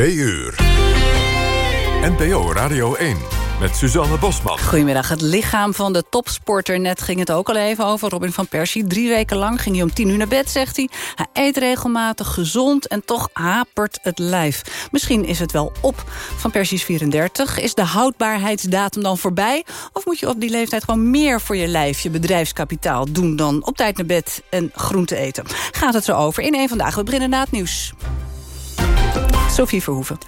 2 uur. NPO Radio 1 met Suzanne Bosman. Goedemiddag. Het lichaam van de topsporter. Net ging het ook al even over. Robin van Persie. Drie weken lang ging hij om tien uur naar bed, zegt hij. Hij eet regelmatig, gezond en toch hapert het lijf. Misschien is het wel op. Van Persie is 34. Is de houdbaarheidsdatum dan voorbij? Of moet je op die leeftijd gewoon meer voor je lijf, je bedrijfskapitaal doen... dan op tijd naar bed en groente eten? Gaat het zo over in één vandaag. We beginnen na het nieuws. Sophie Verhoeven.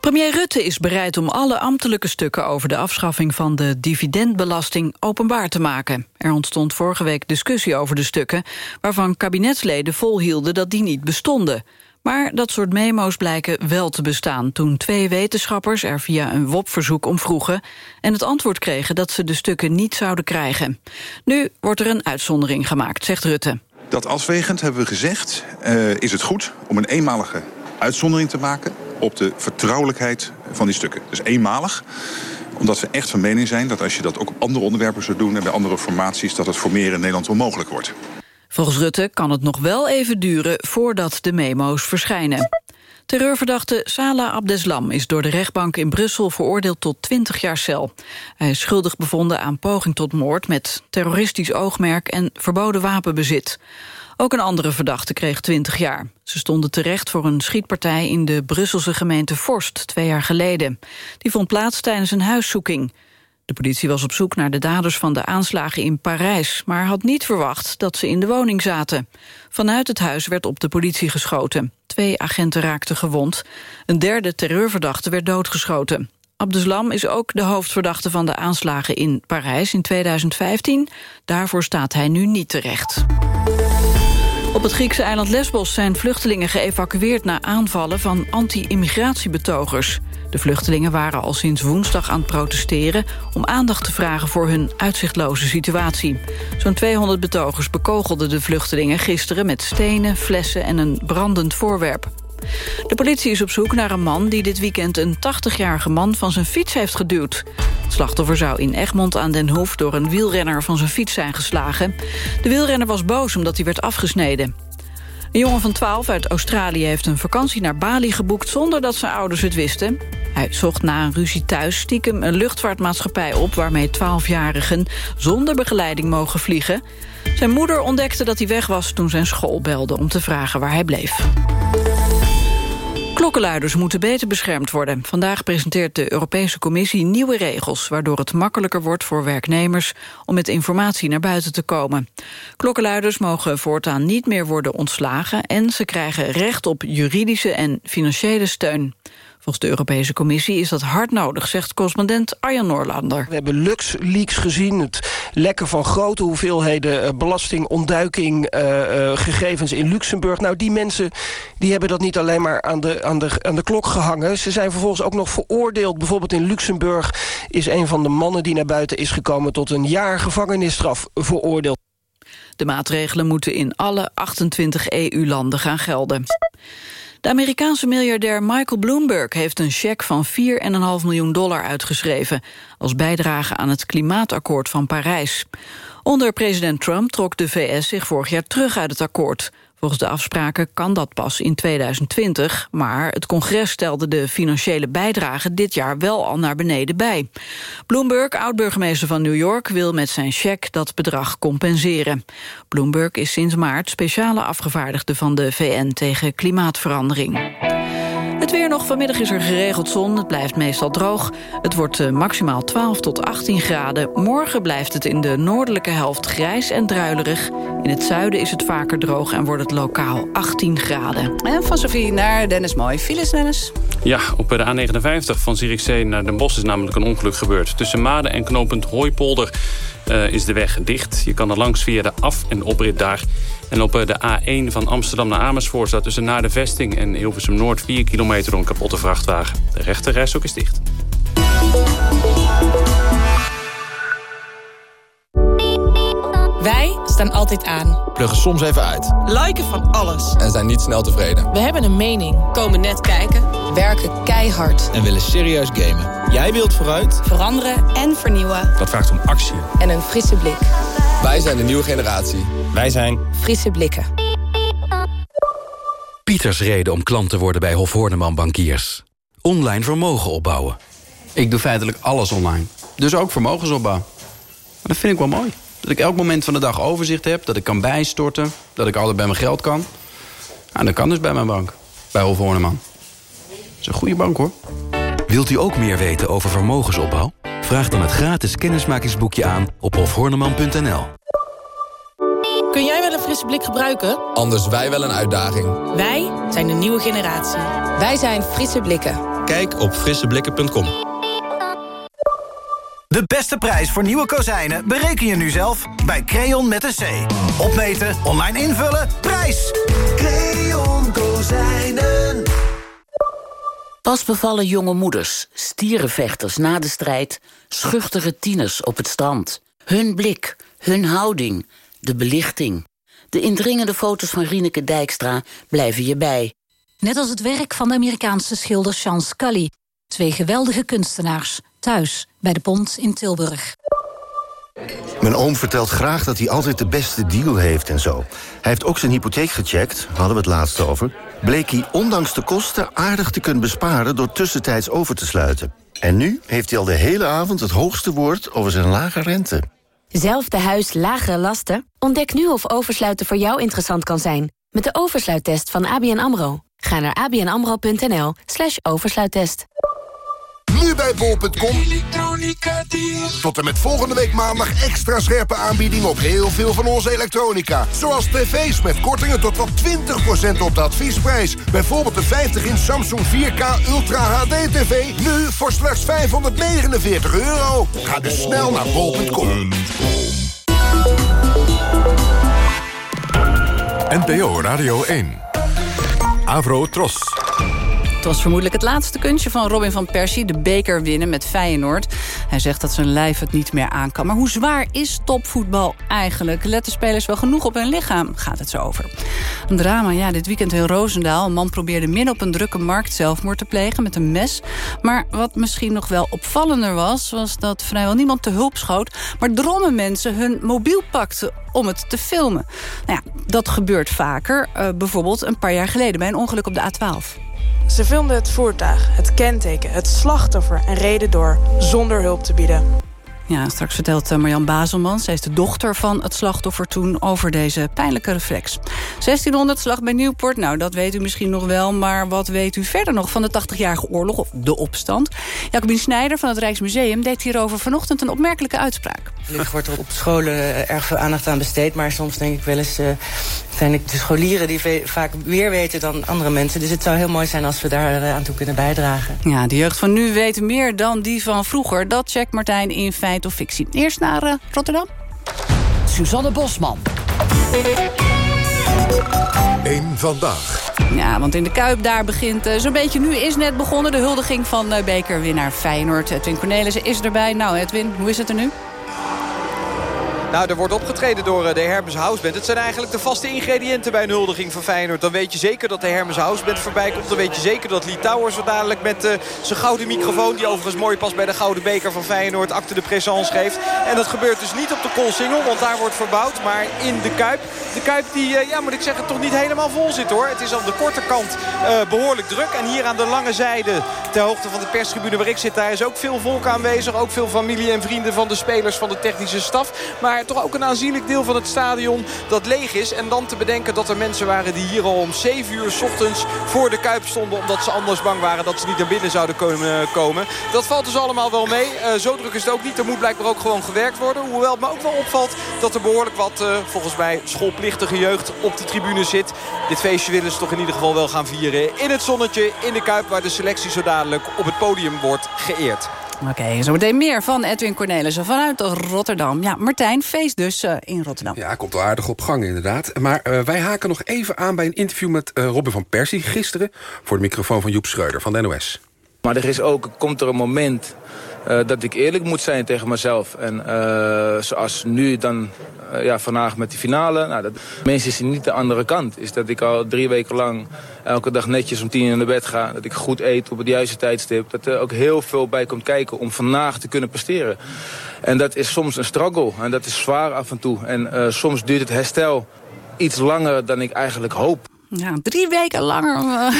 Premier Rutte is bereid om alle ambtelijke stukken over de afschaffing van de dividendbelasting openbaar te maken. Er ontstond vorige week discussie over de stukken, waarvan kabinetsleden volhielden dat die niet bestonden. Maar dat soort memo's blijken wel te bestaan... toen twee wetenschappers er via een WOP-verzoek om vroegen... en het antwoord kregen dat ze de stukken niet zouden krijgen. Nu wordt er een uitzondering gemaakt, zegt Rutte. Dat afwegend hebben we gezegd, uh, is het goed om een eenmalige uitzondering te maken op de vertrouwelijkheid van die stukken. Dus eenmalig omdat we echt van mening zijn dat als je dat ook op andere onderwerpen zou doen... en bij andere formaties, dat het voor meer in Nederland onmogelijk wordt. Volgens Rutte kan het nog wel even duren voordat de memo's verschijnen. Terreurverdachte Salah Abdeslam is door de rechtbank in Brussel veroordeeld tot 20 jaar cel. Hij is schuldig bevonden aan poging tot moord met terroristisch oogmerk en verboden wapenbezit. Ook een andere verdachte kreeg 20 jaar. Ze stonden terecht voor een schietpartij in de Brusselse gemeente Forst twee jaar geleden. Die vond plaats tijdens een huiszoeking. De politie was op zoek naar de daders van de aanslagen in Parijs... maar had niet verwacht dat ze in de woning zaten. Vanuit het huis werd op de politie geschoten. Twee agenten raakten gewond. Een derde terreurverdachte werd doodgeschoten. Abdeslam is ook de hoofdverdachte van de aanslagen in Parijs in 2015. Daarvoor staat hij nu niet terecht. Op het Griekse eiland Lesbos zijn vluchtelingen geëvacueerd... na aanvallen van anti-immigratiebetogers. De vluchtelingen waren al sinds woensdag aan het protesteren... om aandacht te vragen voor hun uitzichtloze situatie. Zo'n 200 betogers bekogelden de vluchtelingen gisteren... met stenen, flessen en een brandend voorwerp. De politie is op zoek naar een man die dit weekend een 80-jarige man van zijn fiets heeft geduwd. Het slachtoffer zou in Egmond aan den Hoef door een wielrenner van zijn fiets zijn geslagen. De wielrenner was boos omdat hij werd afgesneden. Een jongen van 12 uit Australië heeft een vakantie naar Bali geboekt... zonder dat zijn ouders het wisten. Hij zocht na een ruzie thuis stiekem een luchtvaartmaatschappij op... waarmee 12-jarigen zonder begeleiding mogen vliegen. Zijn moeder ontdekte dat hij weg was toen zijn school belde... om te vragen waar hij bleef. Klokkenluiders moeten beter beschermd worden. Vandaag presenteert de Europese Commissie nieuwe regels... waardoor het makkelijker wordt voor werknemers om met informatie naar buiten te komen. Klokkenluiders mogen voortaan niet meer worden ontslagen... en ze krijgen recht op juridische en financiële steun. Volgens de Europese Commissie is dat hard nodig, zegt correspondent Arjan Noorlander. We hebben LuxLeaks gezien, het lekken van grote hoeveelheden uh, belastingontduiking uh, uh, gegevens in Luxemburg. Nou, die mensen die hebben dat niet alleen maar aan de, aan, de, aan de klok gehangen. Ze zijn vervolgens ook nog veroordeeld. Bijvoorbeeld in Luxemburg is een van de mannen die naar buiten is gekomen... tot een jaar gevangenisstraf veroordeeld. De maatregelen moeten in alle 28 EU-landen gaan gelden. De Amerikaanse miljardair Michael Bloomberg heeft een cheque van 4,5 miljoen dollar uitgeschreven als bijdrage aan het klimaatakkoord van Parijs. Onder president Trump trok de VS zich vorig jaar terug uit het akkoord. Volgens de afspraken kan dat pas in 2020, maar het congres stelde de financiële bijdrage dit jaar wel al naar beneden bij. Bloomberg, oud-burgemeester van New York, wil met zijn cheque dat bedrag compenseren. Bloomberg is sinds maart speciale afgevaardigde van de VN tegen klimaatverandering. Het weer nog. Vanmiddag is er geregeld zon. Het blijft meestal droog. Het wordt uh, maximaal 12 tot 18 graden. Morgen blijft het in de noordelijke helft grijs en druilerig. In het zuiden is het vaker droog en wordt het lokaal 18 graden. En van Sofie naar Dennis Mooi. Files, Dennis? Ja, op de A59 van Zierikzee naar Den Bosch is namelijk een ongeluk gebeurd. Tussen Maden en knooppunt Hooipolder uh, is de weg dicht. Je kan er langs via de af- en oprit daar... En op de A1 van Amsterdam naar Amersfoort staat tussen naar de vesting en Hilversum Noord 4 kilometer door een kapotte vrachtwagen. De rechte ook is dicht. Wij staan altijd aan. Pluggen soms even uit. Liken van alles. En zijn niet snel tevreden. We hebben een mening. Komen net kijken. Werken keihard. En willen serieus gamen. Jij wilt vooruit. Veranderen en vernieuwen. Dat vraagt om actie. En een frisse blik. Wij zijn de nieuwe generatie. Wij zijn Frisse Blikken. Pieters reden om klant te worden bij Hof Horneman Bankiers. Online vermogen opbouwen. Ik doe feitelijk alles online. Dus ook vermogensopbouw. Maar dat vind ik wel mooi. Dat ik elk moment van de dag overzicht heb, dat ik kan bijstorten... dat ik altijd bij mijn geld kan. Nou, dat kan dus bij mijn bank. Bij Hof Horneman. Dat is een goede bank, hoor. Wilt u ook meer weten over vermogensopbouw? Vraag dan het gratis kennismakingsboekje aan op hofhorneman.nl. Kun jij wel een frisse blik gebruiken? Anders wij wel een uitdaging. Wij zijn de nieuwe generatie. Wij zijn Frisse Blikken. Kijk op frisseblikken.com. De beste prijs voor nieuwe kozijnen bereken je nu zelf bij Creon met een C. Opmeten, online invullen, prijs! Creon Kozijnen. Pas bevallen jonge moeders, stierenvechters na de strijd... schuchtere tieners op het strand. Hun blik, hun houding, de belichting. De indringende foto's van Rieneke Dijkstra blijven je bij. Net als het werk van de Amerikaanse schilder Sean Scully. Twee geweldige kunstenaars, thuis bij de Pont in Tilburg. Mijn oom vertelt graag dat hij altijd de beste deal heeft en zo. Hij heeft ook zijn hypotheek gecheckt, hadden we het laatst over. Bleek hij ondanks de kosten aardig te kunnen besparen... door tussentijds over te sluiten. En nu heeft hij al de hele avond het hoogste woord over zijn lage rente. Zelfde huis, lagere lasten? Ontdek nu of oversluiten voor jou interessant kan zijn. Met de oversluittest van ABN AMRO. Ga naar abnamro.nl slash oversluittest. Nu bij bol.com. Tot en met volgende week maandag extra scherpe aanbiedingen op heel veel van onze elektronica. Zoals tv's met kortingen tot wel 20% op de adviesprijs. Bijvoorbeeld de 50-inch Samsung 4K Ultra HD TV. Nu voor slechts 549 euro. Ga dus snel naar bol.com. NPO Radio 1. Avro Tros. Het was vermoedelijk het laatste kunstje van Robin van Persie... de beker winnen met Feyenoord. Hij zegt dat zijn lijf het niet meer aan kan. Maar hoe zwaar is topvoetbal eigenlijk? Letten spelers wel genoeg op hun lichaam? Gaat het zo over. Een drama, ja, dit weekend in Roosendaal. Een man probeerde midden op een drukke markt zelfmoord te plegen met een mes. Maar wat misschien nog wel opvallender was... was dat vrijwel niemand te hulp schoot... maar dromme mensen hun mobiel pakten om het te filmen. Nou ja, dat gebeurt vaker. Uh, bijvoorbeeld een paar jaar geleden bij een ongeluk op de A12. Ze filmden het voertuig, het kenteken, het slachtoffer en reden door zonder hulp te bieden. Ja, straks vertelt eh, Marjan Bazelman, zij is de dochter van het slachtoffer toen... over deze pijnlijke reflex. 1600 slag bij Nieuwpoort, nou dat weet u misschien nog wel... maar wat weet u verder nog van de 80-jarige oorlog of de opstand? Jacobien Snijder van het Rijksmuseum deed hierover vanochtend een opmerkelijke uitspraak. Gelukkig wordt er op scholen eh, erg veel aandacht aan besteed... maar soms denk ik wel eens... Uh, zijn de scholieren die vaak meer weten dan andere mensen. Dus het zou heel mooi zijn als we daar aan toe kunnen bijdragen. Ja, de jeugd van nu weet meer dan die van vroeger. Dat checkt Martijn in feit of fictie. Eerst naar uh, Rotterdam. Suzanne Bosman. Eén vandaag. Ja, want in de Kuip daar begint uh, zo'n beetje... nu is net begonnen de huldiging van uh, bekerwinnaar Feyenoord. Edwin Cornelissen is erbij. Nou Edwin, hoe is het er nu? Nou, er wordt opgetreden door de Hermes Houseband. Het zijn eigenlijk de vaste ingrediënten bij een huldiging van Feyenoord. Dan weet je zeker dat de Hermes Houseband voorbij komt. Dan weet je zeker dat Lee Towers zo dadelijk met uh, zijn gouden microfoon... die overigens mooi past bij de gouden beker van Feyenoord... acte de présence geeft. En dat gebeurt dus niet op de Koolsingel, want daar wordt verbouwd. Maar in de Kuip. De Kuip die, uh, ja moet ik zeggen, toch niet helemaal vol zit hoor. Het is aan de korte kant behoorlijk druk. En hier aan de lange zijde, ter hoogte van de perstribune waar ik zit... daar is ook veel volk aanwezig. Ook veel familie en vrienden van de spelers van de technische staf. Maar toch ook een aanzienlijk deel van het stadion dat leeg is. En dan te bedenken dat er mensen waren die hier al om 7 uur s ochtends voor de Kuip stonden. Omdat ze anders bang waren dat ze niet naar binnen zouden komen. Dat valt dus allemaal wel mee. Uh, zo druk is het ook niet. Er moet blijkbaar ook gewoon gewerkt worden. Hoewel het me ook wel opvalt dat er behoorlijk wat, uh, volgens mij, schoolplichtige jeugd op de tribune zit. Dit feestje willen ze toch in ieder geval wel gaan vieren. In het zonnetje, in de Kuip, waar de selectie zo dadelijk op het podium wordt geëerd. Oké, okay, zometeen meer van Edwin Cornelissen vanuit Rotterdam. Ja, Martijn, feest dus uh, in Rotterdam. Ja, komt wel aardig op gang inderdaad. Maar uh, wij haken nog even aan bij een interview met uh, Robin van Persie gisteren... voor de microfoon van Joep Schreuder van de NOS. Maar er is ook, komt er een moment uh, dat ik eerlijk moet zijn tegen mezelf. En uh, zoals nu dan uh, ja, vandaag met die finale. Nou, dat, mensen zien niet de andere kant. Is dat ik al drie weken lang elke dag netjes om tien uur naar bed ga. Dat ik goed eet op het juiste tijdstip. Dat er ook heel veel bij komt kijken om vandaag te kunnen presteren. En dat is soms een struggle. En dat is zwaar af en toe. En soms duurt het herstel iets langer dan ik eigenlijk hoop. Ja, drie weken langer uh,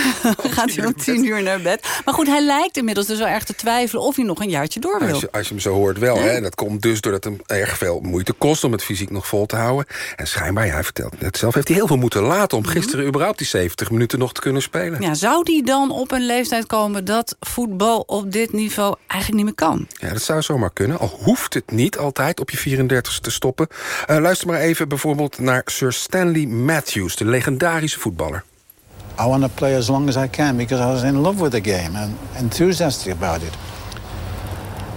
gaat hij om tien uur naar bed. Maar goed, hij lijkt inmiddels dus wel erg te twijfelen... of hij nog een jaartje door wil. Als je, als je hem zo hoort wel. Hè? Dat komt dus doordat het hem erg veel moeite kost... om het fysiek nog vol te houden. En schijnbaar, ja, hij vertelt net zelf... heeft hij heel veel moeten laten om Mhm. gisteren überhaupt die 70 minuten nog te kunnen spelen. Ja, zou die dan op een leeftijd komen... dat voetbal op dit niveau eigenlijk niet meer kan? Ja, dat zou zomaar kunnen. Al hoeft het niet altijd op je 34 te stoppen. Uh, luister maar even bijvoorbeeld naar Sir Stanley Matthews... de legendarische voetballer. I want to play as long as I can because I was in love with the game and enthusiastic about it.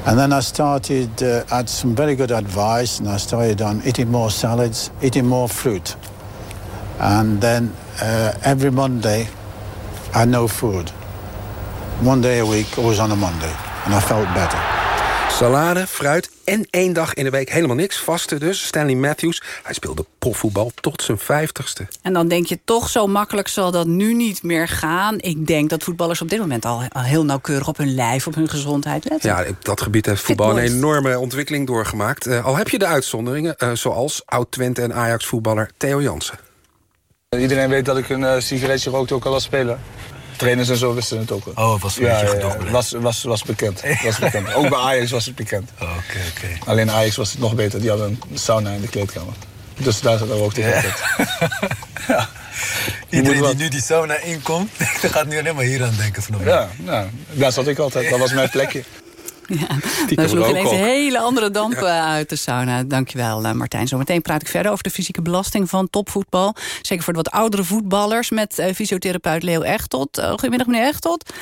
And then I started, uh, had some very good advice, and I started on eating more salads, eating more fruit. And then uh, every Monday, I had no food. One day a week, always on a Monday, and I felt better. Salade, fruit en één dag in de week helemaal niks. Vaste dus. Stanley Matthews, hij speelde profvoetbal tot zijn vijftigste. En dan denk je toch zo makkelijk zal dat nu niet meer gaan. Ik denk dat voetballers op dit moment al heel nauwkeurig op hun lijf, op hun gezondheid letten. Ja, op dat gebied heeft voetbal een enorme ontwikkeling doorgemaakt. Uh, al heb je de uitzonderingen, uh, zoals oud-Twente en Ajax-voetballer Theo Jansen. Iedereen weet dat ik een uh, sigaretje rookte ook al als speler. Trainers en zo wisten het ook. Oh, het was een ja, beetje ja, was, was, was bekend. was bekend. Ook bij Ajax was het bekend. Oké, okay, oké. Okay. Alleen Ajax was het nog beter. Die hadden een sauna in de kleedkamer. Dus daar, daar rookte ik altijd. ja. Iedereen die nu die sauna inkomt, gaat nu alleen maar hier aan denken vanaf. Ja, nou, daar zat ik altijd. Dat was mijn plekje. Ja, daar sloeg ineens een hele andere dampen ja. uit de sauna. Dankjewel, uh, Martijn. Zometeen praat ik verder over de fysieke belasting van topvoetbal. Zeker voor de wat oudere voetballers met uh, fysiotherapeut Leo Echtot. Uh, goedemiddag, meneer Echtot.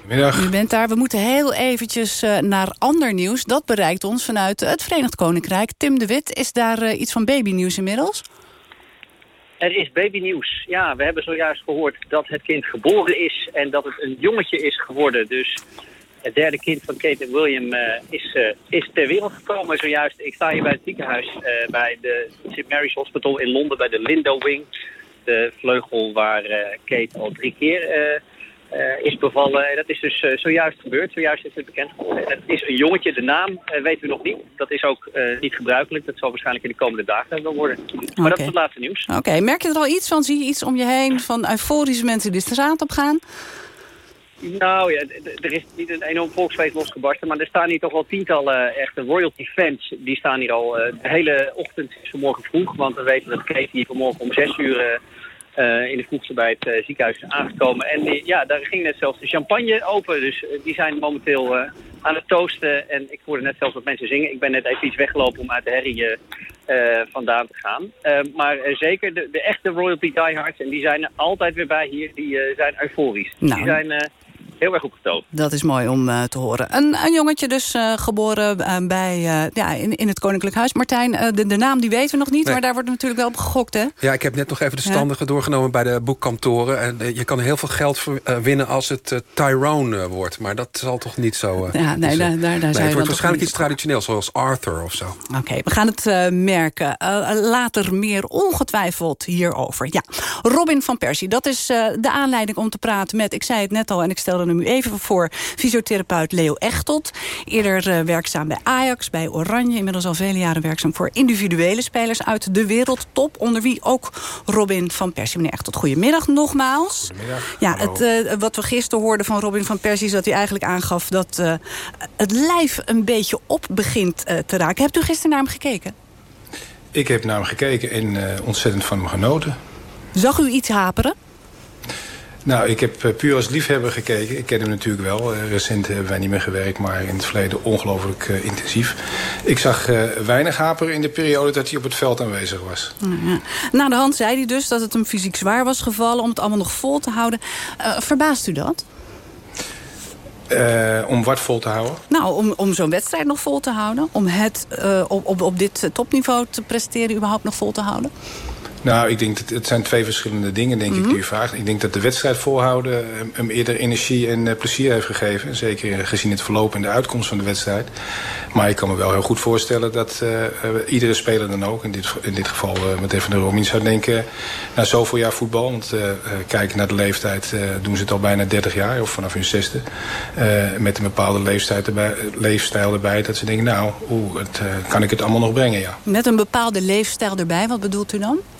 Goedemiddag. U bent daar. We moeten heel eventjes naar ander nieuws. Dat bereikt ons vanuit het Verenigd Koninkrijk. Tim de Wit, is daar iets van babynieuws inmiddels? Er is babynieuws. Ja, we hebben zojuist gehoord dat het kind geboren is... en dat het een jongetje is geworden. Dus het derde kind van Kate en William uh, is, uh, is ter wereld gekomen zojuist. Ik sta hier bij het ziekenhuis uh, bij de St. Mary's Hospital in Londen, bij de Lindo Wing. De vleugel waar Kate al drie keer is bevallen. En dat is dus zojuist gebeurd. Zojuist is het bekend geworden. En het is een jongetje. De naam weten we nog niet. Dat is ook niet gebruikelijk. Dat zal waarschijnlijk in de komende dagen wel worden. Maar okay. dat is het laatste nieuws. Oké, okay. merk je er al iets van? Zie je iets om je heen van euforische mensen die de straat op gaan? Nou ja, er is niet een enorm volksfeest losgebarsten, maar er staan hier toch wel tientallen echte royalty fans. Die staan hier al uh, de hele ochtend, vanmorgen vroeg, want we weten dat Kate hier vanmorgen om zes uur uh, in de vroegste bij het uh, ziekenhuis is aangekomen. En ja, daar ging net zelfs de champagne open, dus die zijn momenteel aan het toosten. En ik hoorde net zelfs wat mensen zingen. Ik ben net even iets weggelopen om uit de herrie vandaan te gaan. maar zeker de, de, echte royalty diehards, en die zijn er altijd weer bij hier, die zijn euforisch. Nou. Die zijn heel erg opgetogen. Dat is mooi om uh, te horen. Een, een jongetje dus uh, geboren uh, bij, ja, in, in het Koninklijk Huis. Martijn, de, de naam die weten we nog niet, nee. maar daar wordt natuurlijk wel op gegokt, hè? Ja, ik heb net nog even de standen ja. doorgenomen bij de boekkantoren. En je kan heel veel geld winnen als het Tyrone wordt. Maar dat zal toch niet zo... ja, nee, dus, daar, daar, daar nee, zijn het wordt waarschijnlijk iets traditioneels, zoals Arthur of zo. Oké, okay, we gaan het merken. later meer ongetwijfeld hierover. Ja, Robin van Persie, dat is de aanleiding om te praten met... Ik zei het net al en ik stelde hem u even voor fysiotherapeut Leo Echtot. Eerder uh, werkzaam bij Ajax, bij Oranje. Inmiddels al vele jaren werkzaam voor individuele spelers uit de wereldtop. Onder wie ook Robin van Persie. Meneer Echtot, goedemiddag nogmaals. Goedemiddag. Ja, het, uh, wat we gisteren hoorden van Robin van Persie... is dat hij eigenlijk aangaf dat uh, het lijf een beetje op begint te raken. Hebt u gisteren naar hem gekeken? Ik heb naar hem gekeken en ontzettend van hem genoten. Zag u iets haperen? Nou, ik heb puur als liefhebber gekeken. Ik ken hem natuurlijk wel. Uh, recent hebben wij niet meer gewerkt, maar in het verleden ongelooflijk uh, intensief. Ik zag uh, weinig haperen in de periode dat hij op het veld aanwezig was. Ja. Na de hand zei hij dus dat het hem fysiek zwaar was gevallen... om het allemaal nog vol te houden. verbaast u dat? om wat vol te houden? Nou, om, om zo'n wedstrijd nog vol te houden. Om het op, op, op dit topniveau te presteren überhaupt nog vol te houden. Nou, ik denk dat het zijn twee verschillende dingen, denk mm -hmm. ik, die u vraagt. Ik denk dat de wedstrijd volhouden hem eerder energie en uh, plezier heeft gegeven. Zeker gezien het verloop en de uitkomst van de wedstrijd. Maar ik kan me wel heel goed voorstellen dat uh, uh, iedere speler dan ook... in dit, in dit geval met even de Romin zou denken... na zoveel jaar voetbal, want kijken naar de leeftijd... doen ze het al bijna 30 jaar, of vanaf hun zesde. met een bepaalde leeftijd erbij, leefstijl erbij, dat ze denken... nou, oeh, het, kan ik het allemaal nog brengen, ja. Met een bepaalde leefstijl erbij, wat bedoelt u dan?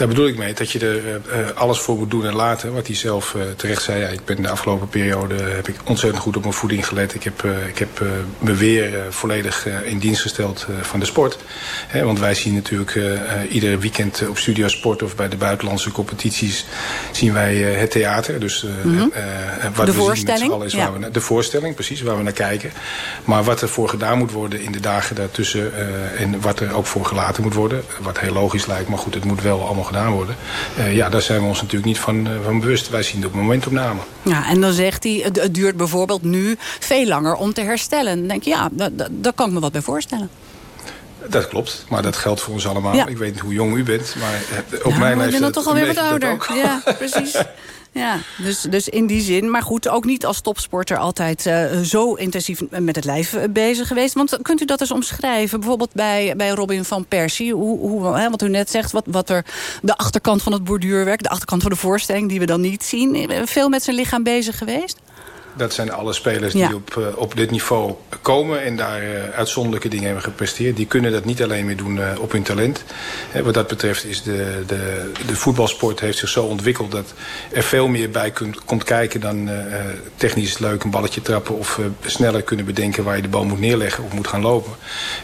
Daar bedoel ik mee dat je er uh, alles voor moet doen en laten. Wat hij zelf uh, terecht zei. Ja, ik ben de afgelopen periode heb ik ontzettend goed op mijn voeding gelet. Ik heb, ik heb me weer volledig in dienst gesteld van de sport. He, want wij zien natuurlijk iedere weekend op Studio Sport of bij de buitenlandse competities zien wij het theater. Dus mm -hmm. wat de we voorstelling? Zien is ja. waar we, de voorstelling, precies, waar we naar kijken. Maar wat er voor gedaan moet worden in de dagen daartussen en wat er ook voor gelaten moet worden. Wat heel logisch lijkt, maar goed, het moet wel allemaal gedaan worden. Uh, ja, daar zijn we ons natuurlijk niet van, uh, van bewust. Wij zien het op momentopname. Ja, en dan zegt hij, het, het, duurt bijvoorbeeld nu veel langer om te herstellen. Dan denk je, ja, daar kan ik me wat bij voorstellen. Dat klopt, maar dat geldt voor ons allemaal. Ja. Ik weet niet hoe jong u bent, maar ook nou, mijn leeftijd... Ik ben dan toch alweer wat ouder. Ja, precies. Ja, dus, dus in die zin. Maar goed, ook niet als topsporter altijd uh, zo intensief met het lijf bezig geweest. Want kunt u dat eens omschrijven? Bijvoorbeeld bij, bij Robin van Persie. Hoe, hoe, hè, wat u net zegt, wat, wat er de achterkant van het borduurwerk... de achterkant van de voorstelling die we dan niet zien. Veel met zijn lichaam bezig geweest? Dat zijn alle spelers die op, uh, op dit niveau komen en daar uh, uitzonderlijke dingen hebben gepresteerd. Die kunnen dat niet alleen meer doen uh, op hun talent. wat dat betreft is de, de, de voetbalsport heeft zich zo ontwikkeld dat er veel meer bij kunt, komt kijken dan technisch leuk een balletje trappen of sneller kunnen bedenken waar je de bal moet neerleggen of moet gaan lopen.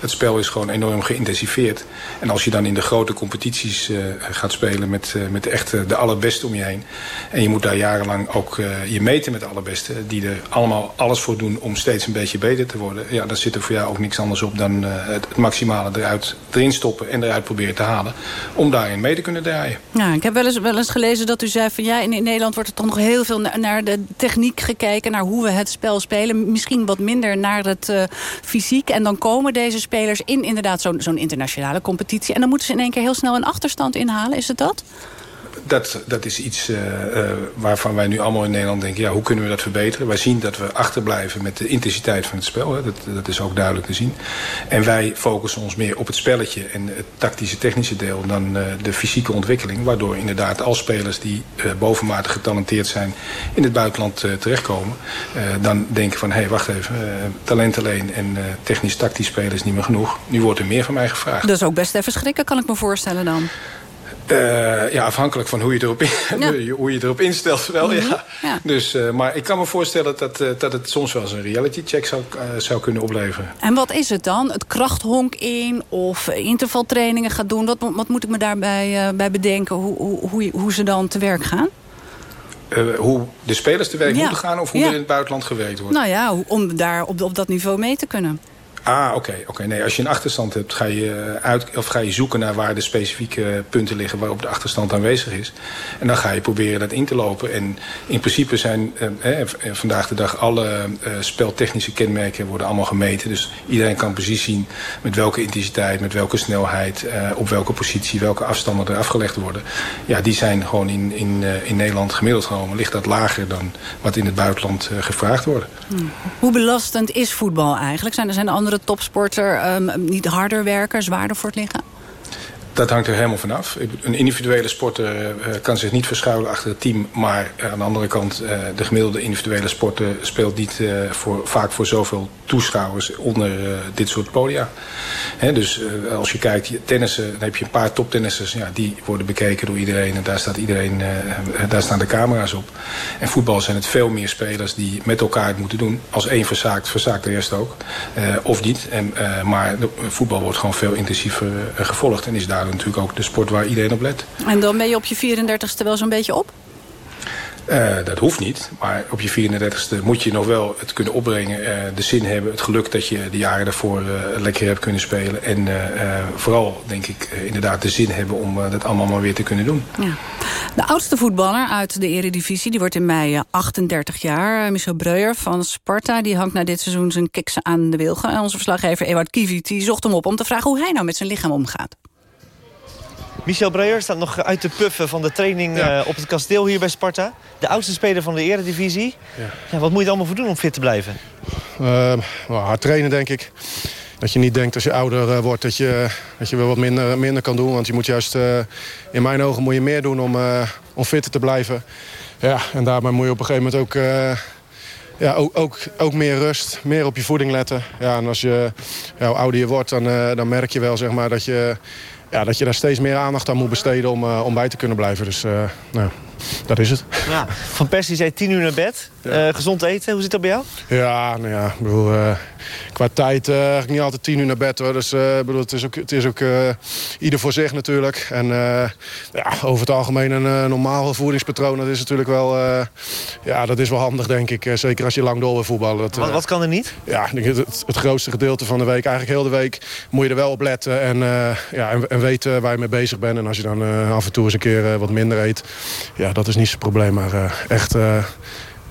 Het spel is gewoon enorm geïntensiveerd. En als je dan in de grote competities gaat spelen met, met de, echte, de allerbeste om je heen en je moet daar jarenlang ook je meten met de allerbeste die er allemaal alles voor doen om steeds een beetje beter te worden. Ja, dan zit er voor jou ook niks anders op dan uh, het, maximale eruit, erin stoppen en eruit proberen te halen. Om daarin mee te kunnen draaien. Ja, ik heb wel eens, wel eens gelezen dat u zei van ja, in, Nederland wordt er toch nog heel veel naar, de techniek gekeken. Naar hoe we het spel spelen. Misschien wat minder naar het uh, fysiek. En dan komen deze spelers in inderdaad zo'n zo'n internationale competitie. En dan moeten ze in één keer heel snel een achterstand inhalen. Is het dat? Dat, dat is iets uh, uh, waarvan wij nu allemaal in Nederland denken... ja, hoe kunnen we dat verbeteren? Wij zien dat we achterblijven met de intensiteit van het spel. Hè. Dat, dat is ook duidelijk te zien. En wij focussen ons meer op het spelletje en het tactische technische deel... dan uh, de fysieke ontwikkeling. Waardoor inderdaad al spelers die bovenmatig getalenteerd zijn... in het buitenland terechtkomen. dan denken van, hé, hey, wacht even. talent alleen en technisch-tactisch spelen is niet meer genoeg. Nu wordt er meer van mij gevraagd. Dat is ook best even schrikken, kan ik me voorstellen dan. Uh, ja, afhankelijk van hoe je erop, in, ja. hoe je erop instelt wel, mm -hmm. ja. ja. Dus, uh, maar ik kan me voorstellen dat, uh, dat het soms wel eens een reality check zou, zou kunnen opleveren. En wat is het dan? Het krachthonk in of intervaltrainingen gaat doen? Wat, wat moet ik me daarbij bij bedenken? Hoe, hoe, hoe, hoe ze dan te werk gaan? hoe de spelers te werk ja. moeten gaan of hoe er in het buitenland gewerkt wordt? Nou ja, om daar op, op dat niveau mee te kunnen. Ah, oké. Oké. Nee, als je een achterstand hebt, ga je, eh, uit, of ga je zoeken naar waar de specifieke punten liggen waarop de achterstand aanwezig is. En dan ga je proberen dat in te lopen. En in principe zijn eh, eh, vandaag de dag alle eh, speltechnische kenmerken worden allemaal gemeten. Dus iedereen kan precies zien met welke intensiteit, met welke snelheid, eh, op welke positie, welke afstanden er afgelegd worden. Ja, die zijn gewoon in, in, in Nederland gemiddeld genomen. Ligt dat lager dan wat in het buitenland gevraagd wordt. Hmm. Hoe belastend is voetbal eigenlijk? Zijn er zijn andere topsporter um, niet harder werken, zwaarder voor het lichaam? Dat hangt er helemaal vanaf. Een individuele sporter uh, kan zich niet verschuilen achter het team. Maar uh, aan de andere kant, de gemiddelde individuele sporter speelt niet voor, vaak voor zoveel toeschouwers onder dit soort podia. Dus als je kijkt, tennissen, dan heb je een paar toptennissers. Ja, die worden bekeken door iedereen en daar, staat iedereen, daar staan de camera's op. En voetbal zijn het veel meer spelers die met elkaar het moeten doen. Als één verzaakt, verzaakt de rest ook. of niet. En, maar voetbal wordt gewoon veel intensiever gevolgd en is daar natuurlijk ook de sport waar iedereen op let. En dan ben je op je 34ste wel zo'n beetje op? Uh, dat hoeft niet, maar op je 34ste moet je nog wel het kunnen opbrengen. Uh, de zin hebben, het geluk dat je de jaren daarvoor uh, lekker hebt kunnen spelen. En vooral, denk ik, inderdaad de zin hebben om dat allemaal maar weer te kunnen doen. Ja. De oudste voetballer uit de eredivisie, die wordt in mei 38 jaar. Michel Breuer van Sparta, die hangt na dit seizoen zijn kiksen aan de wilgen. En onze verslaggever Ewout Kiviet die zocht hem op om te vragen hoe hij nou met zijn lichaam omgaat. Michel Breuer staat nog uit te puffen van de training ja. uh, op het kasteel hier bij Sparta. De oudste speler van de eredivisie. Ja. ja wat moet je er allemaal voor doen om fit te blijven? Uh, hard trainen, denk ik. Dat je niet denkt als je ouder uh, wordt dat je, dat je wel wat minder, minder kan doen. Want je moet juist, in mijn ogen moet je meer doen om, om fitter te blijven. Ja, en daarbij moet je op een gegeven moment ook ja, ook, ook, ook, meer rust, meer op je voeding letten. Ja, en als je ja, hoe ouder je wordt, dan, uh, dan merk je wel zeg maar, dat je ja, dat je daar steeds meer aandacht aan moet besteden om, om bij te kunnen blijven. Dus nou, dat is het. Ja. Van Persie zei tien uur naar bed. Ja. gezond eten, hoe zit dat bij jou? Ja, nou ja, ik bedoel, qua tijd uh, ga ik niet altijd tien uur naar bed. Hoor. Dus uh, bedoel, het is ook, het is ook uh, ieder voor zich natuurlijk. En ja, over het algemeen een normaal voedingspatroon... dat is natuurlijk wel, ja, dat is wel handig, denk ik. zeker als je lang door wil voetballen. Dat, wat, wat, kan er niet? Ja, het, het, grootste gedeelte van de week, eigenlijk heel de week... moet je er wel op letten en, ja, en, en weten waar je mee bezig bent. En als je dan af en toe eens een keer wat minder eet... ja, dat is niet zo'n probleem. Maar echt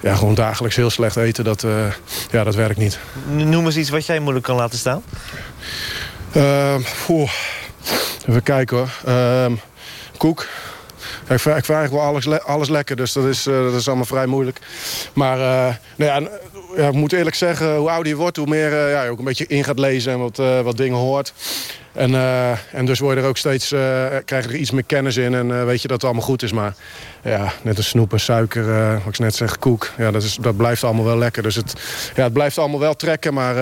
ja, gewoon dagelijks heel slecht eten, dat, uh, ja, dat werkt niet. Noem eens iets wat jij moeilijk kan laten staan. Uh, even kijken hoor. Uh, koek. Ik, ik vind eigenlijk wel alles, alles lekker, dus dat is, dat is allemaal vrij moeilijk. Maar nou ja, ja, ik moet eerlijk zeggen, hoe ouder je wordt... hoe meer ja, je ook een beetje in gaat lezen en wat, wat dingen hoort. En, uh, en dus word je er ook steeds, uh, krijg je er iets meer kennis in en uh, weet je dat het allemaal goed is. Maar ja, net als snoep en suiker, wat ik net zeg, koek, ja, dat, is, dat blijft allemaal wel lekker. Dus het, ja, het blijft allemaal wel trekken, maar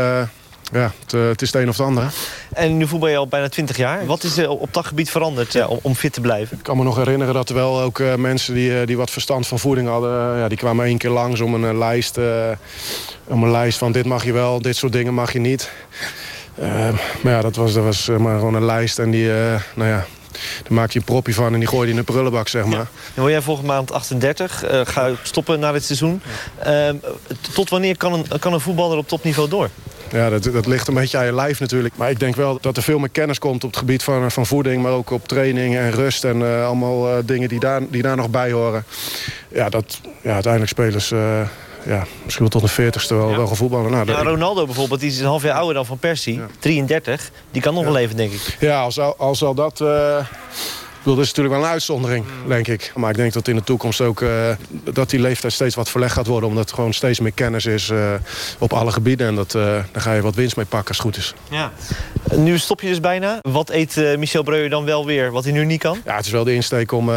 ja, het, het, is het een of het ander. En nu voetbal je al bijna 20 jaar. Wat is er op dat gebied veranderd ja, om, om, fit te blijven? Ik kan me nog herinneren dat er wel ook mensen die, die wat verstand van voeding hadden... ja, die kwamen één keer langs om een lijst, om een lijst van dit mag je wel, dit soort dingen mag je niet... Uh, maar ja, dat was, dat was uh, maar gewoon een lijst en die, uh, nou ja, daar maak je een propje van en die gooi je in de prullenbak, zeg maar. Ja. Dan word jij volgende maand 38, ga stoppen na dit seizoen. Ehm, tot wanneer kan een, kan een voetballer op topniveau door? Ja, dat, dat ligt een beetje aan je lijf natuurlijk. Maar ik denk wel dat er veel meer kennis komt op het gebied van, van voeding... maar ook op training en rust en allemaal dingen die daar, die daar nog bij horen. Ja, dat ja, uiteindelijk spelers ja, misschien wel tot een 40ste wel, ja. wel gevoetballen. Nou, ja, Ronaldo bijvoorbeeld, die is een half jaar ouder dan Van Persie. 33, die kan nog wel leven, denk ik. Ja, als, als al dat... Uh, dat is natuurlijk wel een uitzondering, denk ik. Maar ik denk dat in de toekomst ook uh, dat die leeftijd steeds wat verlegd gaat worden. Omdat er gewoon steeds meer kennis is uh, op alle gebieden. En dat, uh, daar ga je wat winst mee pakken als het goed is. Ja. Nu stop je dus bijna. Wat eet Michel Breuer dan wel weer, wat hij nu niet kan? Ja, het is wel de insteek om,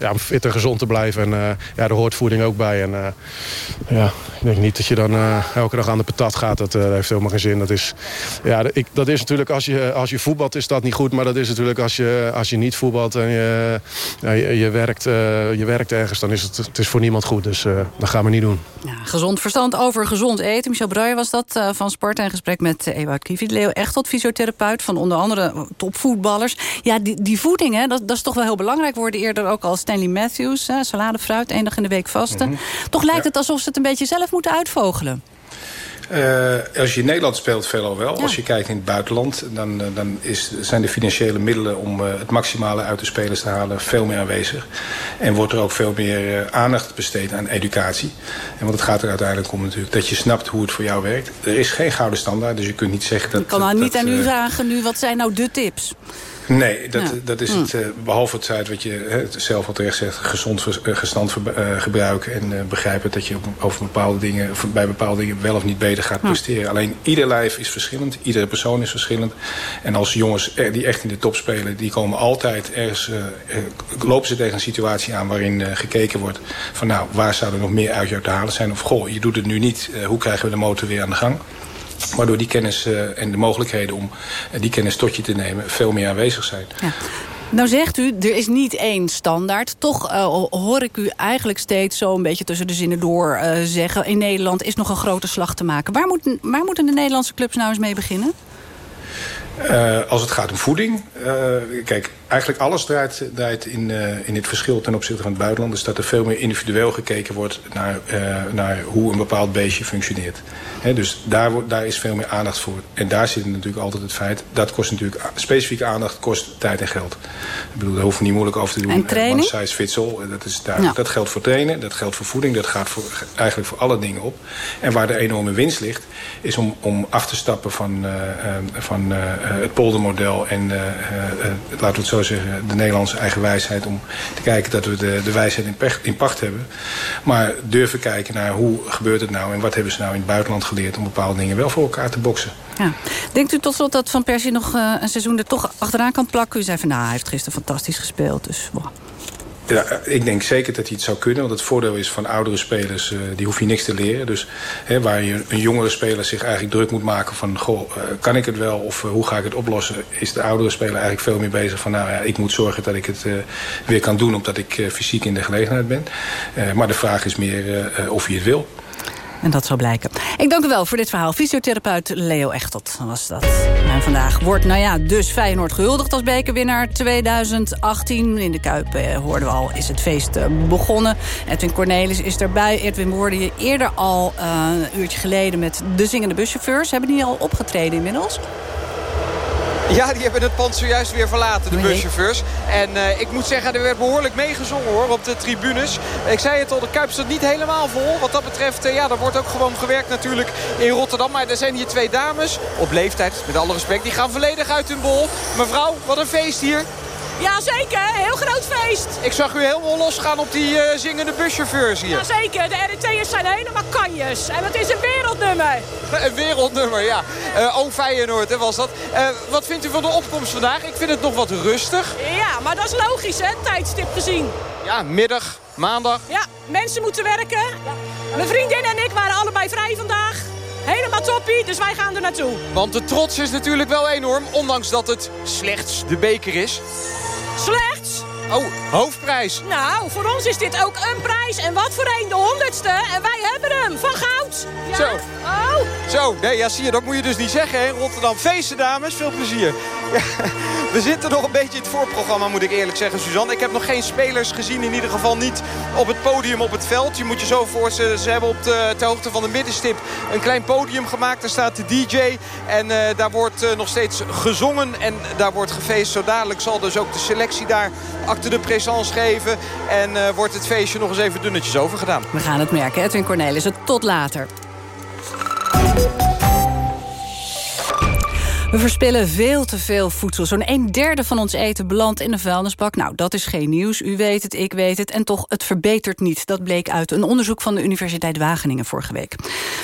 ja, om fit en gezond te blijven. En ja, daar hoort voeding ook bij. En ja, ik denk niet dat je dan elke dag aan de patat gaat. Dat heeft helemaal geen zin. Dat is, ja, ik, dat is natuurlijk als je, als je voetbalt is dat niet goed. Maar dat is natuurlijk als je, als je niet voetbalt... En je, je, je, werkt, uh, je werkt ergens, dan is het, het is voor niemand goed. Dus uh, dat gaan we niet doen. Ja, gezond verstand over gezond eten. Michel Bruijer was dat uh, van Sport in gesprek met uh, Ewout Kievit. Leo Echtot, fysiotherapeut van onder andere topvoetballers. Ja, die, die voeding, hè, dat, dat is toch wel heel belangrijk. Worden eerder ook al Stanley Matthews, salade, fruit, één dag in de week vasten. Mm -hmm. Toch lijkt ja. het alsof ze het een beetje zelf moeten uitvogelen. Uh, als je in Nederland speelt, veelal wel. Ja. Als je kijkt in het buitenland, dan, dan is, zijn de financiële middelen... om uh, het maximale uit de spelers te halen veel meer aanwezig. En wordt er ook veel meer uh, aandacht besteed aan educatie. En want het gaat er uiteindelijk om natuurlijk dat je snapt hoe het voor jou werkt. Er is geen gouden standaard, dus je kunt niet zeggen dat... Ik kan nou niet aan u vragen nu, wat zijn nou de tips? Nee, dat, ja. dat is het, uh, behalve het feit wat je zelf al terecht zegt... gezond uh, gestand uh, gebruiken en uh, begrijpen dat je over bepaalde dingen, bij bepaalde dingen wel of niet beter gaat presteren. Ja. Alleen ieder lijf is verschillend, iedere persoon is verschillend. En als jongens die echt in de top spelen, die komen altijd ergens... lopen ze tegen een situatie aan waarin gekeken wordt... van nou, waar zou er nog meer uit jou te halen zijn? Of goh, je doet het nu niet, hoe krijgen we de motor weer aan de gang? Waardoor die kennis uh, en de mogelijkheden om uh, die kennis tot je te nemen veel meer aanwezig zijn. Ja. Nou zegt u, er is niet één standaard. Toch uh, hoor ik u eigenlijk steeds zo een beetje tussen de zinnen door zeggen... in Nederland is nog een grote slag te maken. Waar, moet, waar moeten de Nederlandse clubs nou eens mee beginnen? Uh, als het gaat om voeding. Kijk, eigenlijk alles draait, draait in, uh, in het verschil ten opzichte van het buitenland. Dus dat er veel meer individueel gekeken wordt naar, naar hoe een bepaald beestje functioneert. He, dus daar, wordt, daar is veel meer aandacht voor. En daar zit natuurlijk altijd het feit, dat kost natuurlijk specifieke aandacht, kost tijd en geld. Ik bedoel, daar hoeven we niet moeilijk over te doen. En training? One size fits all, dat is. Ja. Dat geldt voor trainen, dat geldt voor voeding, dat gaat voor, eigenlijk voor alle dingen op. En waar de enorme winst ligt, is om, om af te stappen van, van het poldermodel en, laten we het zo zeggen, de Nederlandse eigen wijsheid... om te kijken dat we de, de wijsheid in, pecht, in pacht hebben. Maar durven kijken naar hoe gebeurt het nou... en wat hebben ze nou in het buitenland geleerd... om bepaalde dingen wel voor elkaar te boksen. Ja. Denkt u tot slot dat Van Persie nog een seizoen er toch achteraan kan plakken? U zei van, nou, hij heeft gisteren fantastisch gespeeld, dus... Ja, ik denk zeker dat hij het zou kunnen. Want het voordeel is van oudere spelers, uh, die hoef je niks te leren. Dus hè, waar je een jongere speler zich eigenlijk druk moet maken van... goh, uh, kan ik het wel of hoe ga ik het oplossen... is de oudere speler eigenlijk veel meer bezig van... nou ja, ik moet zorgen dat ik het weer kan doen... omdat ik fysiek in de gelegenheid ben. maar de vraag is meer of je het wil. En dat zal blijken. Ik dank u wel voor dit verhaal. Fysiotherapeut Leo Echtot was dat. En vandaag wordt, nou ja, dus Feyenoord gehuldigd als bekerwinnaar 2018. In de Kuip eh, hoorden we al, is het feest eh, begonnen. Edwin Cornelis is erbij. Edwin, we hoorden je eerder al uh, een uurtje geleden... met de zingende buschauffeurs. Hebben die al opgetreden inmiddels? Ja, die hebben het pand zojuist weer verlaten, de buschauffeurs. En uh, ik moet zeggen, er werd behoorlijk meegezongen hoor, op de tribunes. Ik zei het al, de Kuip staat niet helemaal vol. Wat dat betreft, uh, ja, er wordt ook gewoon gewerkt natuurlijk in Rotterdam. Maar er zijn hier twee dames, op leeftijd, met alle respect. Die gaan volledig uit hun bol. Mevrouw, wat een feest hier. Ja, zeker. Heel groot feest. Ik zag u helemaal losgaan op die uh, zingende buschauffeurs hier. Ja, zeker. De RT'ers zijn helemaal kanjes. En het is een wereldnummer. een wereldnummer, ja. Uh, oh, Feyenoord, hè, was dat. Uh, wat vindt u van de opkomst vandaag? Ik vind het nog wat rustig. Ja, maar dat is logisch, hè, tijdstip gezien. Ja, middag, maandag. Ja, mensen moeten werken. Mijn vriendin en ik waren allebei vrij vandaag. Helemaal toppie, dus wij gaan er naartoe. Want de trots is natuurlijk wel enorm, ondanks dat het slechts de beker is. Slechts? Oh, hoofdprijs. Nou, voor ons is dit ook een prijs. En wat voor een, de honderdste. En wij hebben hem, van goud. Ja? Zo. Oh. Zo, nee, ja, zie je, dat moet je dus niet zeggen, hè. Rotterdam feesten, dames. Veel plezier. Ja, we zitten nog een beetje in het voorprogramma, moet ik eerlijk zeggen, Suzanne. Ik heb nog geen spelers gezien, in ieder geval niet op het podium op het veld. Je moet je zo voorstellen, ze hebben op de, ter hoogte van de middenstip een klein podium gemaakt. Daar staat de DJ en uh, daar wordt uh, nog steeds gezongen en daar wordt gefeest. Zo dadelijk zal dus ook de selectie daar acte de présence geven. En uh, wordt het feestje nog eens even dunnetjes overgedaan. We gaan het merken. Edwin Cornelis, tot later. We verspillen veel te veel voedsel. Zo'n een derde van ons eten belandt in de vuilnisbak. Nou, dat is geen nieuws. U weet het, ik weet het. En toch, het verbetert niet. Dat bleek uit een onderzoek van de Universiteit Wageningen vorige week.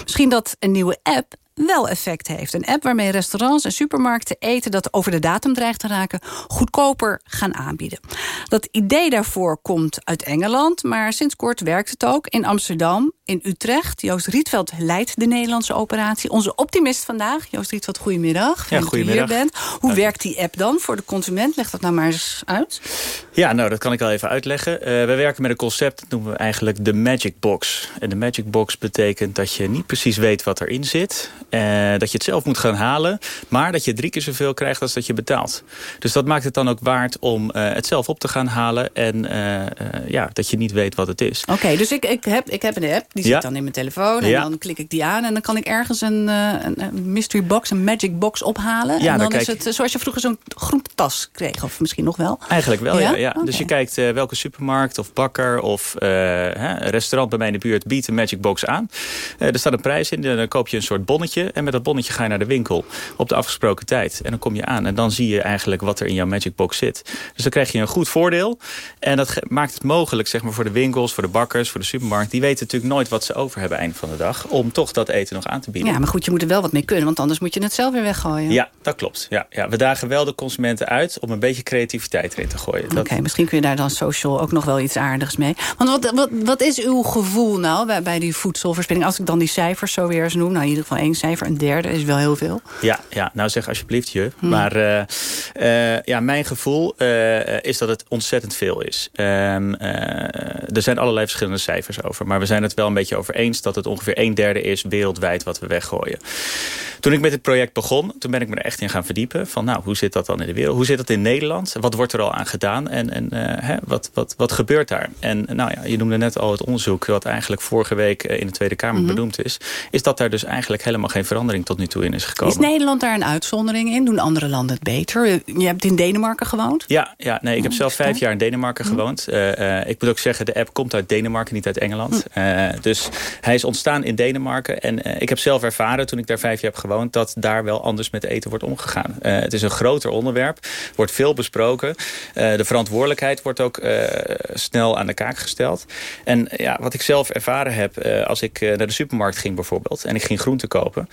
Misschien dat een nieuwe app wel effect heeft. Een app waarmee restaurants en supermarkten eten... dat over de datum dreigt te raken, goedkoper gaan aanbieden. Dat idee daarvoor komt uit Engeland... maar sinds kort werkt het ook in Amsterdam, in Utrecht. Joost Rietveld leidt de Nederlandse operatie. Onze optimist vandaag. Joost Rietveld, goedemiddag. Ja, goedemiddag. Dat u hier bent. Hoe werkt die app dan voor de consument? Leg dat nou maar eens uit. Ja, nou, dat kan ik wel even uitleggen. Uh, we werken met een concept, dat noemen we eigenlijk de Magic Box. En de Magic Box betekent dat je niet precies weet wat erin zit... Uh, dat je het zelf moet gaan halen. Maar dat je drie keer zoveel krijgt als dat je betaalt. Dus dat maakt het dan ook waard om uh, het zelf op te gaan halen. En ja, dat je niet weet wat het is. Oké, okay, dus ik, ik, heb, ik heb een app. Die zit ja. dan in mijn telefoon. En ja. dan klik ik die aan. En dan kan ik ergens een, een mystery box, een magic box ophalen. Ja, en dan, dan is het zoals je vroeger zo'n groentetas kreeg. Of misschien nog wel. Eigenlijk wel, ja. ja. Okay. Dus je kijkt welke supermarkt of bakker of restaurant bij mij in de buurt biedt een magic box aan. er staat een prijs in. Dan koop je een soort bonnetje. En met dat bonnetje ga je naar de winkel op de afgesproken tijd. En dan kom je aan en dan zie je eigenlijk wat er in jouw Magic Box zit. Dus dan krijg je een goed voordeel. En dat maakt het mogelijk zeg maar, voor de winkels, voor de bakkers, voor de supermarkt. Die weten natuurlijk nooit wat ze over hebben eind van de dag. Om toch dat eten nog aan te bieden. Ja, maar goed, je moet er wel wat mee kunnen. Want anders moet je het zelf weer weggooien. Ja, dat klopt. Ja, ja. We dagen wel de consumenten uit om een beetje creativiteit erin te gooien. Oké, okay, misschien kun je daar dan social ook nog wel iets aardigs mee. Want wat, wat, wat is uw gevoel nou bij, bij die voedselverspilling? Als ik dan die cijfers zo weer eens noem. Nou, in ieder geval één cijfer, een derde is wel heel veel. Ja, ja nou zeg alsjeblieft je. Hmm. Maar uh, uh, ja, mijn gevoel uh, is dat het ontzettend veel is. Um, er zijn allerlei verschillende cijfers over. Maar we zijn het wel een beetje over eens dat het ongeveer een derde is wereldwijd wat we weggooien. Toen ik met het project begon, toen ben ik me er echt in gaan verdiepen. Van nou, hoe zit dat dan in de wereld? Hoe zit dat in Nederland? Wat wordt er al aan gedaan? En, en hè, wat, wat, wat gebeurt daar? En nou ja, je noemde net al het onderzoek wat eigenlijk vorige week in de Tweede Kamer mm -hmm. benoemd is. Is dat daar dus eigenlijk helemaal geen verandering tot nu toe in is gekomen. Is Nederland daar een uitzondering in? Doen andere landen het beter? Je hebt in Denemarken gewoond? Ja, ja nee, ik heb zelf vijf jaar in Denemarken Hm. gewoond. Uh, uh, ik moet ook zeggen, de app komt uit Denemarken, niet uit Engeland. Uh, dus hij is ontstaan in Denemarken. En ik heb zelf ervaren, toen ik daar vijf jaar heb gewoon dat daar wel anders met eten wordt omgegaan. Uh, het is een groter onderwerp, wordt veel besproken. Uh, de verantwoordelijkheid wordt ook snel aan de kaak gesteld. En ja, wat ik zelf ervaren heb, als ik naar de supermarkt ging bijvoorbeeld... en ik ging groenten kopen,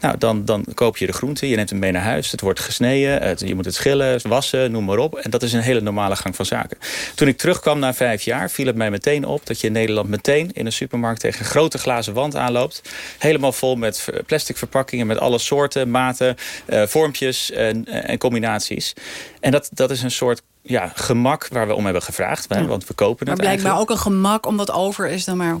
nou, dan, dan koop je de groenten, je neemt hem mee naar huis. Het wordt gesneden, je moet het schillen, wassen, noem maar op. En dat is een hele normale gang van zaken. Toen ik terugkwam na vijf jaar, viel het mij meteen op... dat je in Nederland meteen in een supermarkt tegen een grote glazen wand aanloopt. Helemaal vol met plastic verpakkingen, met alle soorten, maten, uh, vormpjes en, en combinaties. En dat, dat is een soort ja, gemak waar we om hebben gevraagd. Want we kopen het Maar blijkbaar ook een gemak omdat over is dan maar...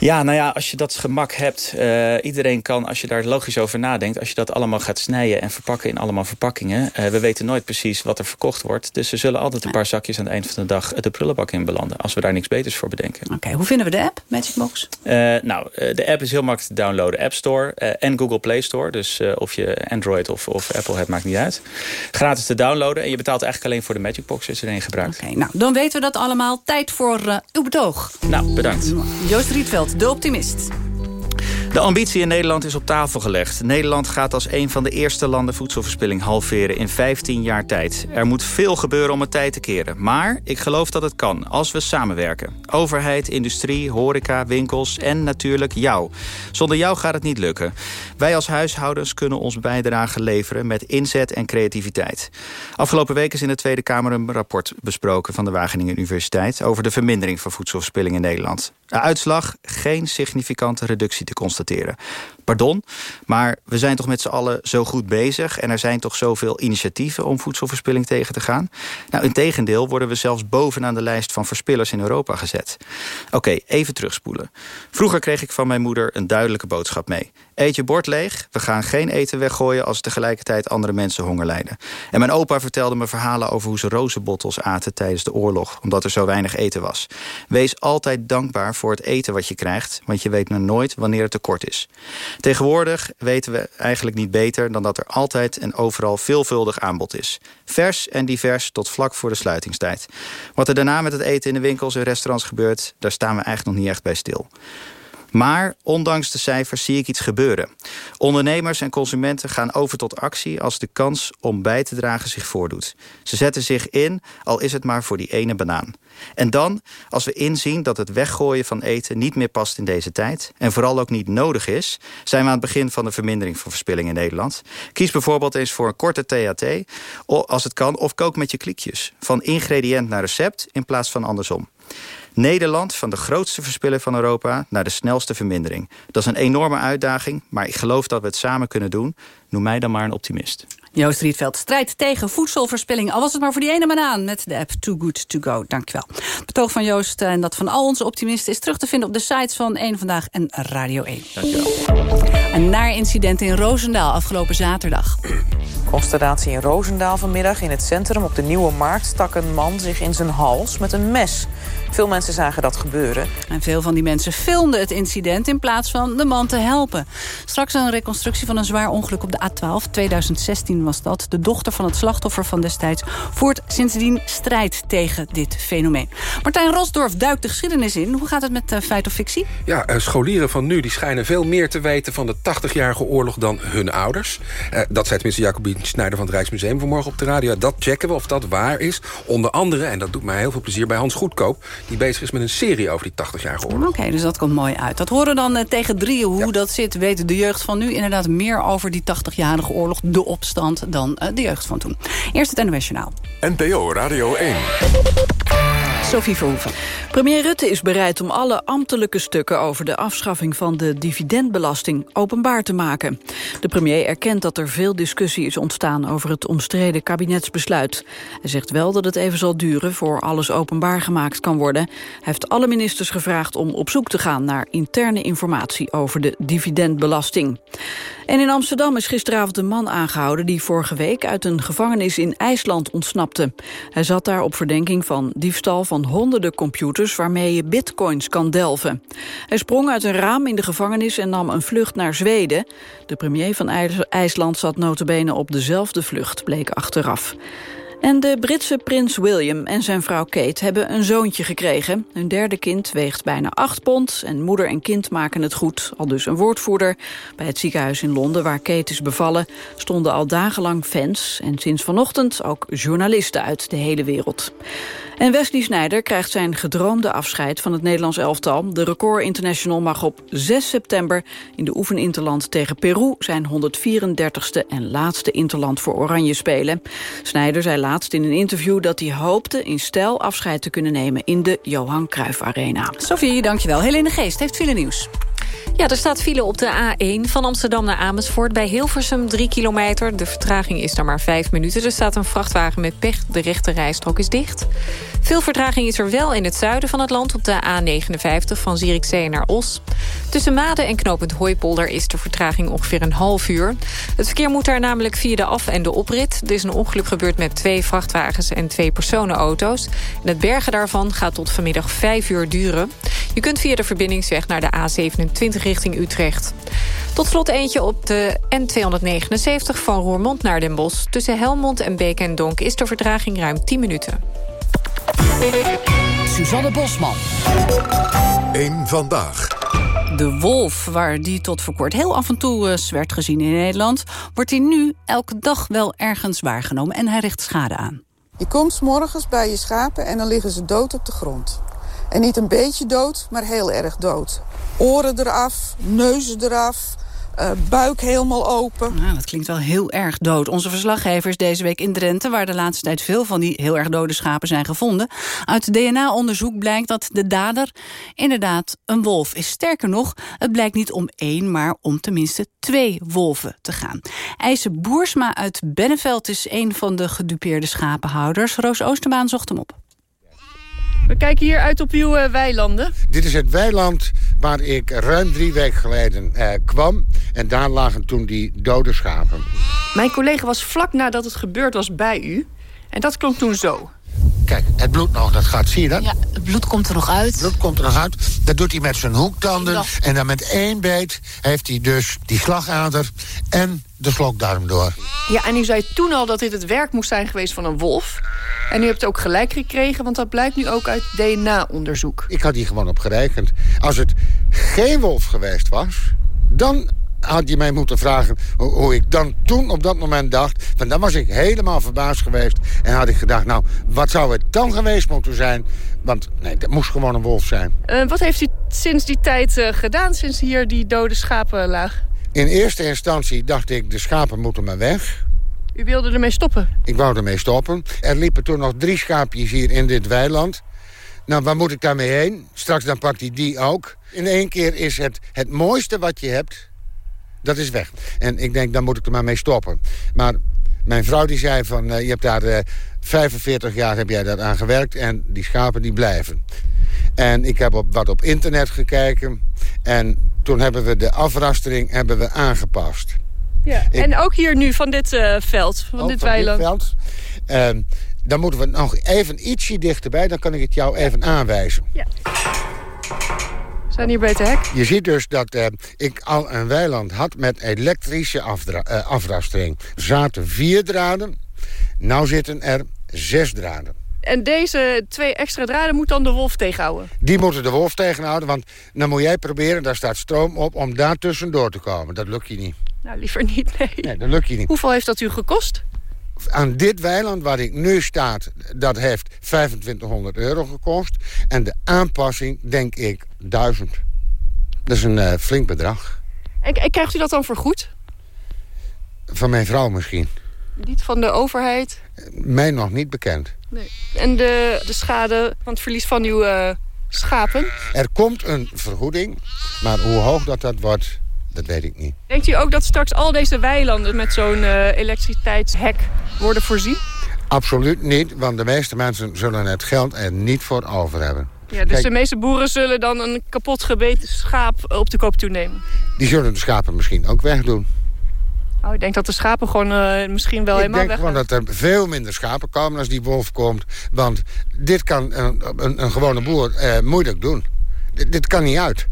Ja, nou ja, als je dat gemak hebt... Uh, iedereen kan, als je daar logisch over nadenkt... als je dat allemaal gaat snijden en verpakken in allemaal verpakkingen... Uh, we weten nooit precies wat er verkocht wordt. Dus er zullen altijd een paar zakjes aan het eind van de dag... de prullenbak in belanden, als we daar niks beters voor bedenken. Oké, okay, hoe vinden we de app, Magic Box? Uh, nou, de app is heel makkelijk te downloaden. App Store en Google Play Store. Dus of je Android of, of Apple hebt, maakt niet uit. Gratis te downloaden. En je betaalt eigenlijk alleen voor de Magic Box als je erin gebruikt. Oké, okay, nou, dan weten we dat allemaal. Tijd voor uw betoog. Nou, bedankt. Joost Rietveld, de optimist. De ambitie in Nederland is op tafel gelegd. Nederland gaat als een van de eerste landen voedselverspilling halveren in 15 jaar tijd. Er moet veel gebeuren om het tijd te keren. Maar ik geloof dat het kan, als we samenwerken. Overheid, industrie, horeca, winkels en natuurlijk jou. Zonder jou gaat het niet lukken. Wij als huishoudens kunnen ons bijdrage leveren met inzet en creativiteit. Afgelopen week is in de Tweede Kamer een rapport besproken van de Wageningen Universiteit... over de vermindering van voedselverspilling in Nederland. De uitslag, geen significante reductie te constateren constateren. Pardon, maar we zijn toch met z'n allen zo goed bezig... en er zijn toch zoveel initiatieven om voedselverspilling tegen te gaan? Nou, in tegendeel worden we zelfs bovenaan de lijst van verspillers in Europa gezet. Oké, even terugspoelen. Vroeger kreeg ik van mijn moeder een duidelijke boodschap mee. Eet je bord leeg, we gaan geen eten weggooien... als tegelijkertijd andere mensen honger lijden. En mijn opa vertelde me verhalen over hoe ze rozenbottels aten tijdens de oorlog... omdat er zo weinig eten was. Wees altijd dankbaar voor het eten wat je krijgt... want je weet maar nooit wanneer het tekort is. Tegenwoordig weten we eigenlijk niet beter... dan dat er altijd en overal veelvuldig aanbod is. Vers en divers tot vlak voor de sluitingstijd. Wat er daarna met het eten in de winkels en restaurants gebeurt... daar staan we eigenlijk nog niet echt bij stil. Maar ondanks de cijfers zie ik iets gebeuren. Ondernemers en consumenten gaan over tot actie... als de kans om bij te dragen zich voordoet. Ze zetten zich in, al is het maar voor die ene banaan. En dan, als we inzien dat het weggooien van eten niet meer past in deze tijd... en vooral ook niet nodig is... zijn we aan het begin van de vermindering van verspilling in Nederland. Kies bijvoorbeeld eens voor een korte THT, als het kan... of kook met je kliekjes. Van ingrediënt naar recept in plaats van andersom. Nederland van de grootste verspiller van Europa naar de snelste vermindering. Dat is een enorme uitdaging, maar ik geloof dat we het samen kunnen doen. Noem mij dan maar een optimist. Joost Rietveld strijdt tegen voedselverspilling. Al was het maar voor die ene banaan met de app Too Good To Go. Dankjewel. Het betoog van Joost en dat van al onze optimisten... is terug te vinden op de sites van 1 Vandaag en Radio 1. Dankjewel. Een naar incident in Roosendaal afgelopen zaterdag. Consternatie in Roosendaal vanmiddag. In het centrum op de Nieuwe Markt stak een man zich in zijn hals met een mes. Veel mensen zagen dat gebeuren. En veel van die mensen filmden het incident in plaats van de man te helpen. Straks een reconstructie van een zwaar ongeluk op de A12. 2016 was dat. De dochter van het slachtoffer van destijds voert sindsdien strijd tegen dit fenomeen. Martijn Rosdorf duikt de geschiedenis in. Hoe gaat het met uh, feit of fictie? Ja, uh, scholieren van nu die schijnen veel meer te weten van de 80-jarige oorlog dan hun ouders. Uh, dat zei tenminste Jacobien Snijder van het Rijksmuseum vanmorgen op de radio. Dat checken we of dat waar is. Onder andere, en dat doet mij heel veel plezier, bij Hans Goedkoop... die bezig is met een serie over die 80-jarige oorlog. Oké, okay, dus dat komt mooi uit. Dat horen dan uh, tegen drieën hoe ja. dat zit. Weet de jeugd van nu inderdaad meer over die 80-jarige oorlog... de opstand dan uh, de jeugd van toen. Eerst het NOS Journaal. NPO Radio 1. Sophie Verhoeven. Premier Rutte is bereid om alle ambtelijke stukken over de afschaffing van de dividendbelasting openbaar te maken. De premier erkent dat er veel discussie is ontstaan over het omstreden kabinetsbesluit. Hij zegt wel dat het even zal duren voor alles openbaar gemaakt kan worden. Hij heeft alle ministers gevraagd om op zoek te gaan naar interne informatie over de dividendbelasting. En in Amsterdam is gisteravond een man aangehouden die vorige week uit een gevangenis in IJsland ontsnapte. Hij zat daar op verdenking van diefstal van honderden computers waarmee je bitcoins kan delven. Hij sprong uit een raam in de gevangenis en nam een vlucht naar Zweden. De premier van IJsland zat notabene op dezelfde vlucht, bleek achteraf. En de Britse prins William en zijn vrouw Kate hebben een zoontje gekregen. Hun derde kind weegt bijna 8 pond en moeder en kind maken het goed. Al dus een woordvoerder. Bij het ziekenhuis in Londen, waar Kate is bevallen... stonden al dagenlang fans en sinds vanochtend ook journalisten uit de hele wereld. En Wesley Sneijder krijgt zijn gedroomde afscheid van het Nederlands elftal. De Record International mag op 6 september in de oefeninterland tegen Peru... zijn 134ste en laatste interland voor Oranje spelen. Sneijder zei laatst in een interview dat hij hoopte in stijl afscheid te kunnen nemen... in de Johan Cruijff Arena. Sophie, dankjewel. Helene Geest heeft file nieuws. Ja, er staat file op de A1 van Amsterdam naar Amersfoort... bij Hilversum 3 kilometer. De vertraging is daar maar 5 minuten. Er staat een vrachtwagen met pech. De rechte rijstrook is dicht. Veel vertraging is er wel in het zuiden van het land... op de A59 van Zierikzee naar Os. Tussen Maden en knooppunt Hooipolder is de vertraging ongeveer een half uur. Het verkeer moet daar namelijk via de af- en de oprit. Er is een ongeluk gebeurd met twee vrachtwagens en twee personenauto's. En het bergen daarvan gaat tot vanmiddag 5 uur duren. Je kunt via de verbindingsweg naar de A27 richting Utrecht. Tot slot eentje op de N279 van Roermond naar Den Bosch. Tussen Helmond en Beek en Donk is de vertraging ruim 10 minuten. Suzanne Bosman. Eén vandaag. De wolf, waar die tot voor kort heel af en toe uh, werd gezien in Nederland... wordt hij nu elke dag wel ergens waargenomen en hij richt schade aan. Je komt s morgens bij je schapen en dan liggen ze dood op de grond. En niet een beetje dood, maar heel erg dood. Oren eraf, neuzen eraf, uh, buik helemaal open. Nou, dat klinkt wel heel erg dood. Onze verslaggever is deze week in Drenthe... waar de laatste tijd veel van die heel erg dode schapen zijn gevonden. Uit DNA-onderzoek blijkt dat de dader inderdaad een wolf is. Sterker nog, het blijkt niet om één, maar om tenminste twee wolven te gaan. IJse Boersma uit Benneveld is een van de gedupeerde schapenhouders. Roos Oosterbaan zocht hem op. We kijken hier uit op uw uh, weilanden. Dit is het weiland waar ik ruim drie weken geleden uh, kwam. En daar lagen toen die dode schapen. Mijn collega was vlak nadat het gebeurd was bij u. En dat klonk toen zo. Kijk, het bloed nog, dat gaat, zie je dat? Ja, het bloed komt er nog uit. Het bloed komt er nog uit. Dat doet hij met zijn hoektanden. Ja. En dan met één beet heeft hij dus die slagader en de slokdarm door. Ja, en u zei toen al dat dit het werk moest zijn geweest van een wolf. En u hebt ook gelijk gekregen, want dat blijkt nu ook uit DNA-onderzoek. Ik had hier gewoon op gerekend. Als het geen wolf geweest was, dan had je mij moeten vragen hoe ik dan toen op dat moment dacht. Van dan was ik helemaal verbaasd geweest. En had ik gedacht, nou, wat zou het dan geweest moeten zijn? Want nee, dat moest gewoon een wolf zijn. Uh, wat heeft u sinds die tijd uh, gedaan, sinds hier die dode schapen lagen? In eerste instantie dacht ik, de schapen moeten maar weg. U wilde ermee stoppen? Ik wou ermee stoppen. Er liepen toen nog drie schaapjes hier in dit weiland. Nou, waar moet ik daarmee heen? Straks dan pakt hij die ook. In één keer is het het mooiste wat je hebt dat is weg. En ik denk, dan moet ik er maar mee stoppen. Maar mijn vrouw die zei van, uh, je hebt daar uh, 45 jaar heb jij daar aan gewerkt... en die schapen die blijven. En ik heb op, wat op internet gekeken... en toen hebben we de afrastering hebben we aangepast. Ja, ik, en ook hier nu van dit uh, veld, van dit van weiland. Dit veld. Uh, dan moeten we nog even ietsje dichterbij, dan kan ik het jou even aanwijzen. Ja. Hier bij het hek. Je ziet dus dat uh, ik al een weiland had met elektrische uh, afrastering. Er zaten vier draden, nou zitten er zes draden. En deze twee extra draden moet dan de wolf tegenhouden? Die moeten de wolf tegenhouden, want dan moet jij proberen, daar staat stroom op, om daar tussendoor te komen. Dat lukt je niet. Nou, liever niet, nee. Nee, dat lukt je niet. Hoeveel heeft dat u gekost? Aan dit weiland waar ik nu sta, dat heeft 2500 euro gekost. En de aanpassing, denk ik, 1000. Dat is een uh, flink bedrag. En, en, krijgt u dat dan vergoed? Van mijn vrouw misschien. Niet van de overheid? Mij nog niet bekend. Nee. En de, de schade van het verlies van uw uh, schapen? Er komt een vergoeding, maar hoe hoog dat dat wordt, dat weet ik niet. Denkt u ook dat straks al deze weilanden met zo'n uh, elektriciteitshek worden voorzien? Absoluut niet, want de meeste mensen zullen het geld er niet voor over hebben. Ja, dus Kijk, de meeste boeren zullen dan een kapot gebeten schaap op de koop toenemen? Die zullen de schapen misschien ook wegdoen. Oh, ik denk dat de schapen gewoon uh, misschien wel ik helemaal weg Ik denk gewoon dat er veel minder schapen komen als die wolf komt. Want dit kan een, een, een gewone boer uh, moeilijk doen. D dit kan niet uit.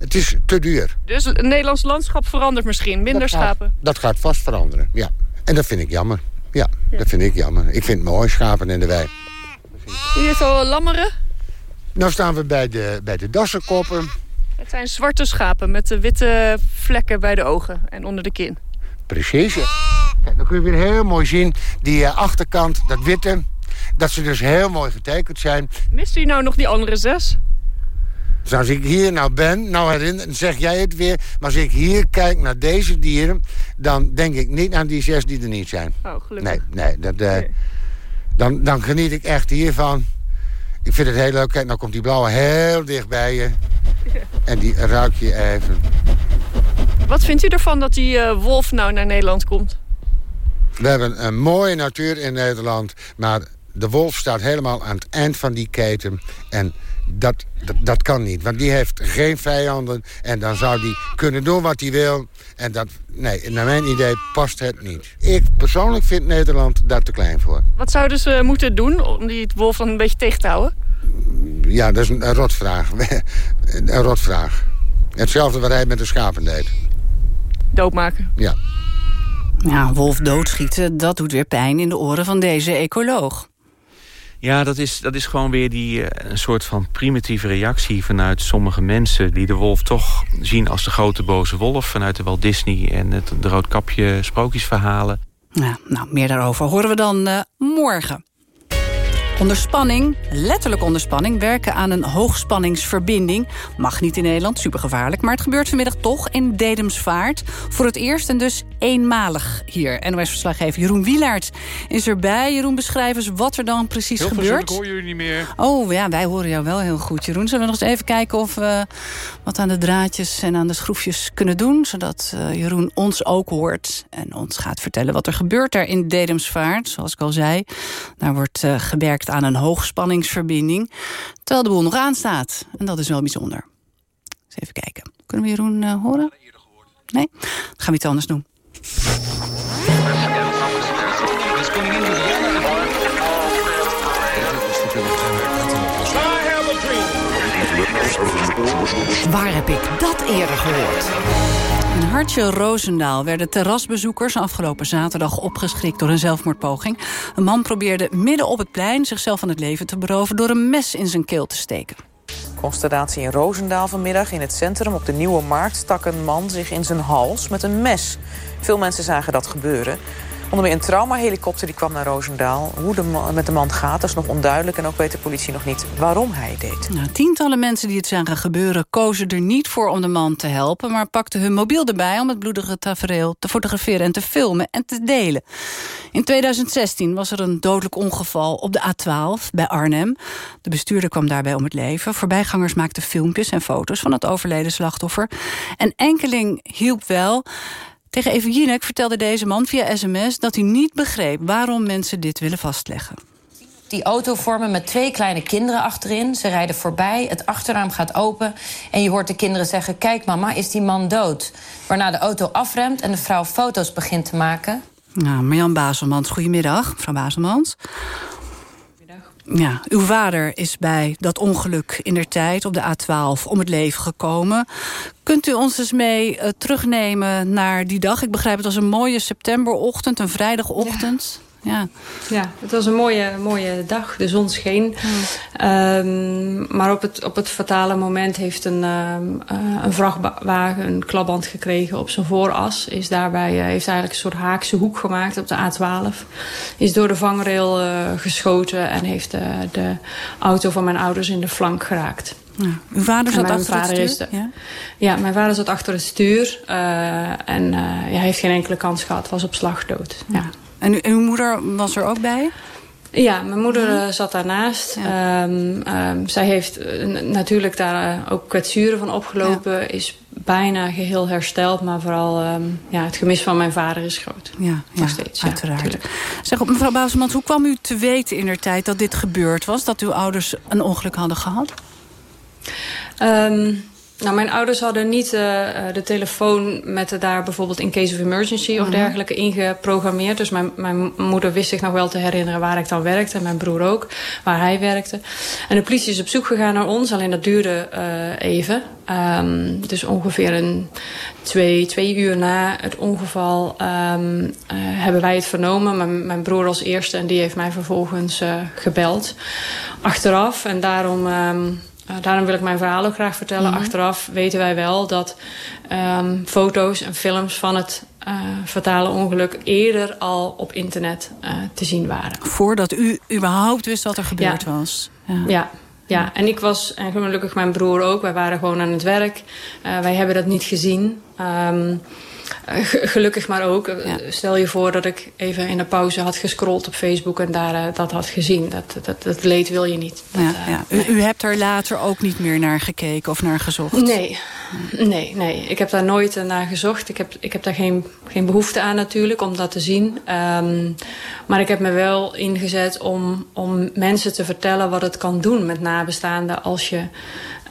Het is te duur. Dus het Nederlands landschap verandert misschien? Minder dat schapen? Gaat, dat gaat vast veranderen, ja. En dat vind ik jammer. Ja, dat vind ik jammer. Ik vind het mooi, schapen in de wei. Hier zo lammeren. Nou staan we bij de, bij de dassenkoppen. Het zijn zwarte schapen met de witte vlekken bij de ogen en onder de kin. Precies. Kijk, dan kun je weer heel mooi zien, die eh, achterkant, dat witte... dat ze dus heel mooi getekend zijn. Mist u nou nog die andere zes? Dus als ik hier nou ben, nou herinner, dan zeg jij het weer... maar als ik hier kijk naar deze dieren... dan denk ik niet aan die zes die er niet zijn. Oh, gelukkig. Nee, nee, dat, eh, Dan, dan geniet ik echt hiervan. Ik vind het heel leuk. Kijk, nou komt die blauwe heel dicht bij je. En die ruik je even. Wat vindt u ervan dat die eh, wolf nou naar Nederland komt? We hebben een mooie natuur in Nederland... maar de wolf staat helemaal aan het eind van die keten. En dat, dat, dat kan niet, want die heeft geen vijanden... en dan zou die kunnen doen wat hij wil. En dat, nee, naar mijn idee past het niet. Ik persoonlijk vind Nederland daar te klein voor. Wat zouden ze moeten doen om die wolf dan een beetje tegen te houden? Ja, dat is een, een rotvraag. een rotvraag. Hetzelfde wat hij met de schapen deed. Doodmaken? Ja. Ja, een wolf doodschieten, dat doet weer pijn in de oren van deze ecoloog. Ja, dat is, dat is gewoon weer die, eh, een soort van primitieve reactie vanuit sommige mensen... die de wolf toch zien als de grote boze wolf... vanuit de Walt Disney en het de Roodkapje sprookjesverhalen. Ja, nou, meer daarover horen we dan uh, morgen. Onder spanning, letterlijk onder spanning, werken aan een hoogspanningsverbinding. Mag niet in Nederland, supergevaarlijk. Maar het gebeurt vanmiddag toch in Dedemsvaart. Voor het eerst en dus eenmalig hier. NOS-verslaggever Jeroen Wielaert is erbij. Jeroen, beschrijf eens wat er dan precies heel gebeurt. Heel hoor jullie niet meer. Oh ja, wij horen jou wel heel goed, Jeroen. Zullen we nog eens even kijken of we wat aan de draadjes en aan de schroefjes kunnen doen? Zodat uh, Jeroen ons ook hoort en ons gaat vertellen wat er gebeurt daar in Dedemsvaart. Zoals ik al zei, daar wordt uh, gewerkt aan een hoogspanningsverbinding. Terwijl de boel nog aanstaat. En dat is wel bijzonder. Eens even kijken. Kunnen we Jeroen uh, horen? Nee? Dan gaan we iets anders doen. Waar heb ik dat eerder gehoord? In Hartje Roosendaal werden terrasbezoekers afgelopen zaterdag opgeschrikt door een zelfmoordpoging. Een man probeerde midden op het plein zichzelf van het leven te beroven door een mes in zijn keel te steken. Constatatie in Roosendaal vanmiddag in het centrum op de Nieuwe Markt stak een man zich in zijn hals met een mes. Veel mensen zagen dat gebeuren. Onder meer een traumahelikopter die kwam naar Roosendaal. Hoe de man, met de man gaat is nog onduidelijk... en ook weet de politie nog niet waarom hij deed. Nou, tientallen mensen die het zagen gebeuren... kozen er niet voor om de man te helpen... maar pakten hun mobiel erbij om het bloedige tafereel te fotograferen... en te filmen en te delen. In 2016 was er een dodelijk ongeval op de A12 bij Arnhem. De bestuurder kwam daarbij om het leven. Voorbijgangers maakten filmpjes en foto's van het overleden slachtoffer. En enkeling hielp wel... Tegen Even Jinek vertelde deze man via sms dat hij niet begreep... waarom mensen dit willen vastleggen. Die auto vormen met twee kleine kinderen achterin. Ze rijden voorbij, het achterraam gaat open... en je hoort de kinderen zeggen... kijk mama, is die man dood? Waarna de auto afremt en de vrouw foto's begint te maken. Nou, Marjan Baselmans, goedemiddag. Mevrouw Baselmans. Ja, uw vader is bij dat ongeluk in der tijd op de A12 om het leven gekomen. Kunt u ons eens mee uh, terugnemen naar die dag? Ik begrijp het als een mooie septemberochtend, een vrijdagochtend. Ja. Ja. het was een mooie, mooie dag. De zon scheen. Ja. Um, maar op het, op het fatale moment heeft een, um, uh, een vrachtwagen een klapband gekregen op zijn vooras. Is daarbij, uh, heeft eigenlijk een soort haakse hoek gemaakt op de A12. Is door de vangrail uh, geschoten en heeft de auto van mijn ouders in de flank geraakt. Ja. Uw vader zat achter vader het stuur? De, ja? ja, mijn vader zat achter het stuur. en hij heeft geen enkele kans gehad. Was op slag dood. Ja. En, en uw moeder was er ook bij? Ja, mijn moeder uh, zat daarnaast. Ja. Um, um, zij heeft uh, natuurlijk daar uh, ook kwetsuren van opgelopen. Ja. Is bijna geheel hersteld. Maar vooral um, ja, het gemis van mijn vader is groot. Ja, Nog steeds. uiteraard. zeg, mevrouw Bouwsemans, hoe kwam u te weten in de tijd dat dit gebeurd was? Dat uw ouders een ongeluk hadden gehad? Um, nou, mijn ouders hadden niet uh, de telefoon met de daar bijvoorbeeld in case of emergency of Mhm. dergelijke ingeprogrammeerd. Dus mijn, mijn moeder wist zich nog wel te herinneren waar ik dan werkte. En mijn broer ook, waar hij werkte. En de politie is op zoek gegaan naar ons, alleen dat duurde uh, even. Um, dus ongeveer een twee, twee uur na het ongeval um, uh, hebben wij het vernomen. Mijn, mijn broer als eerste en die heeft mij vervolgens gebeld. Achteraf, en daarom... Um, uh, daarom wil ik mijn verhaal ook graag vertellen. Mhm. Mm -hmm. Achteraf weten wij wel dat um, foto's en films van het uh, fatale ongeluk eerder al op internet uh, te zien waren. Voordat u überhaupt wist wat er gebeurd ja. was. Ja. ja. Ja, en ik was, en gelukkig mijn broer ook, wij waren gewoon aan het werk. Uh, wij hebben dat niet gezien. Um, gelukkig maar ook. Ja. Stel je voor dat ik even in de pauze had gescrolld op Facebook en daar uh, dat had gezien. Dat, dat, dat leed wil je niet. Dat, ja, ja. U, u, hebt er later ook niet meer naar gekeken of naar gezocht? Nee, nee, nee. Ik heb daar nooit naar gezocht. Ik heb, ik heb daar geen, geen behoefte aan natuurlijk om dat te zien. Um, maar ik heb me wel ingezet om, om mensen te vertellen wat het kan doen met nabestaanden als je...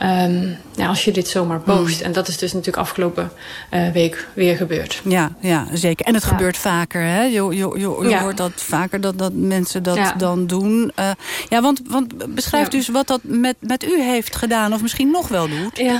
Um, ja, als je dit zomaar post. Mm. En dat is dus natuurlijk afgelopen uh, week weer gebeurd. Ja, ja zeker. En het ja. gebeurt vaker. Hè? Je, je, je, je ja. hoort dat vaker dat, dat mensen dat ja. dan doen. Uh, ja, want, want beschrijf dus wat dat met, met u heeft gedaan. Of misschien nog wel doet. Ja,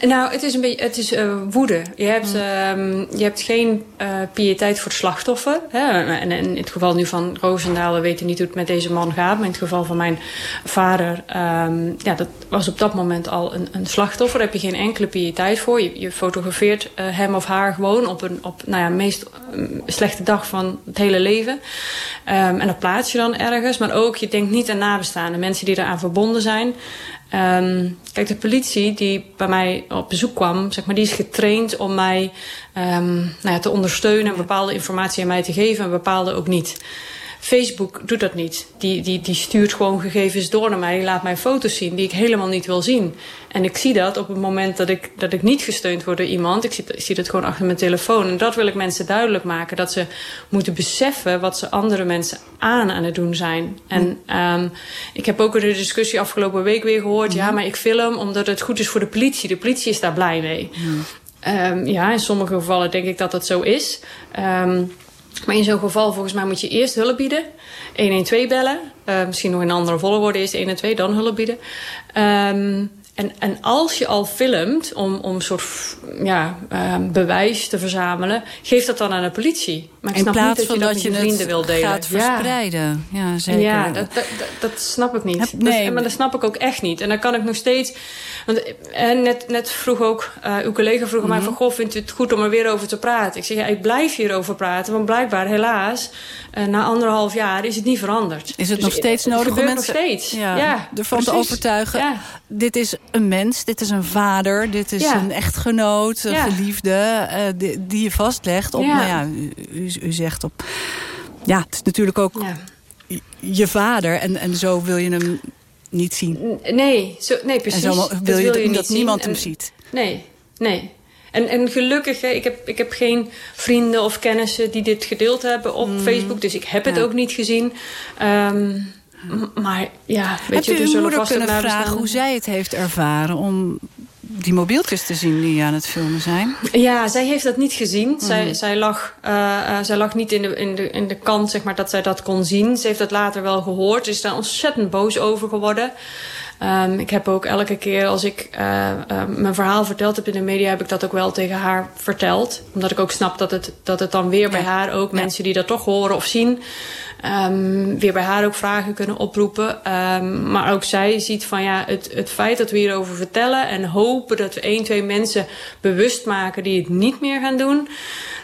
nou, het is, een beetje, het is uh, woede. Je hebt, mm. um, je hebt geen piëteit voor het slachtoffer. Hè? En, en in het geval nu van Roosendaal, we weten niet hoe het met deze man gaat. Maar in het geval van mijn vader, um, ja, dat was op dat moment al een, een slachtoffer. Daar heb je geen enkele piëteit voor. Je, je fotografeert uh, hem of haar gewoon op een op, nou ja, meest um, slechte dag van het hele leven. Um, en dat plaats je dan ergens. Maar ook, je denkt niet aan nabestaanden. Mensen die eraan verbonden zijn. Um, kijk, de politie die bij mij op bezoek kwam, zeg maar, die is getraind om mij um, nou ja, te ondersteunen en bepaalde informatie aan mij te geven en bepaalde ook niet. Facebook doet dat niet. Die, die, die stuurt gewoon gegevens door naar mij. Die laat mij foto's zien die ik helemaal niet wil zien. En ik zie dat op het moment dat ik, dat ik niet gesteund word door iemand. Ik zie, ik zie dat gewoon achter mijn telefoon. En dat wil ik mensen duidelijk maken. Dat ze moeten beseffen wat ze andere mensen aan aan het doen zijn. En um, ik heb ook in de discussie afgelopen week weer gehoord. Ja, maar ik film omdat het goed is voor de politie. De politie is daar blij mee. Um, ja, in sommige gevallen denk ik dat dat zo is. Um, maar in zo'n geval, volgens mij, moet je eerst hulp bieden. 112 bellen. Uh, misschien nog in andere volgorde is 112, dan hulp bieden. Um, en, en als je al filmt om, om een soort ja, uh, bewijs te verzamelen... geef dat dan aan de politie. Maar ik in snap plaats niet dat van je dat, je met je vrienden wil delen. gaat verspreiden. Ja, ja zeker. Ja, dat, dat, snap ik niet. Heb, nee. dat, maar dat snap ik ook echt niet. En dan kan ik nog steeds... Want, en net, net vroeg ook, uh, uw collega vroeg mm -hmm. mij van... Goh, vindt u het goed om er weer over te praten? Ik zeg, ja, ik blijf hierover praten. Want blijkbaar, helaas, uh, na anderhalf jaar is het niet veranderd. Is het dus nog steeds nodig om mensen nog steeds. Ja, ja, ervan te overtuigen... Dit is een mens, dit is een vader... dit is ja. een echtgenoot, een ja. geliefde... Uh, die, die, je vastlegt op... Nou ja, u, u, zegt op... Ja, het is natuurlijk ook je vader. En, en zo wil je hem niet zien. Nee, zo, nee precies. En zo wil dat je, wil je dat niemand hem ziet. Nee, nee. En, en gelukkig, hè, ik, heb, ik heb geen vrienden of kennissen die dit gedeeld hebben op Mm. Facebook. Dus ik heb het Ja. ook niet gezien. Um, maar ja, weet Heb je, u uw zullen moeder vast kunnen ook vragen hoe zij het heeft ervaren... om die mobieltjes te zien die aan het filmen zijn? Ja, zij heeft dat niet gezien. Zij, Mhm. zij, lag, uh, uh, zij lag niet in de, in, de, in de kant zeg maar, dat zij dat kon zien. Ze heeft dat later wel gehoord. Ze is daar ontzettend boos over geworden. Um, ik heb ook elke keer als ik uh, uh, mijn verhaal verteld heb in de media... heb ik dat ook wel tegen haar verteld. Omdat ik ook snap dat het, dat het dan weer bij haar ook... mensen die dat toch horen of zien... Um, weer bij haar ook vragen kunnen oproepen. Um, maar ook zij ziet van ja, het, het feit dat we hierover vertellen... en hopen dat we één, twee mensen bewust maken... die het niet meer gaan doen...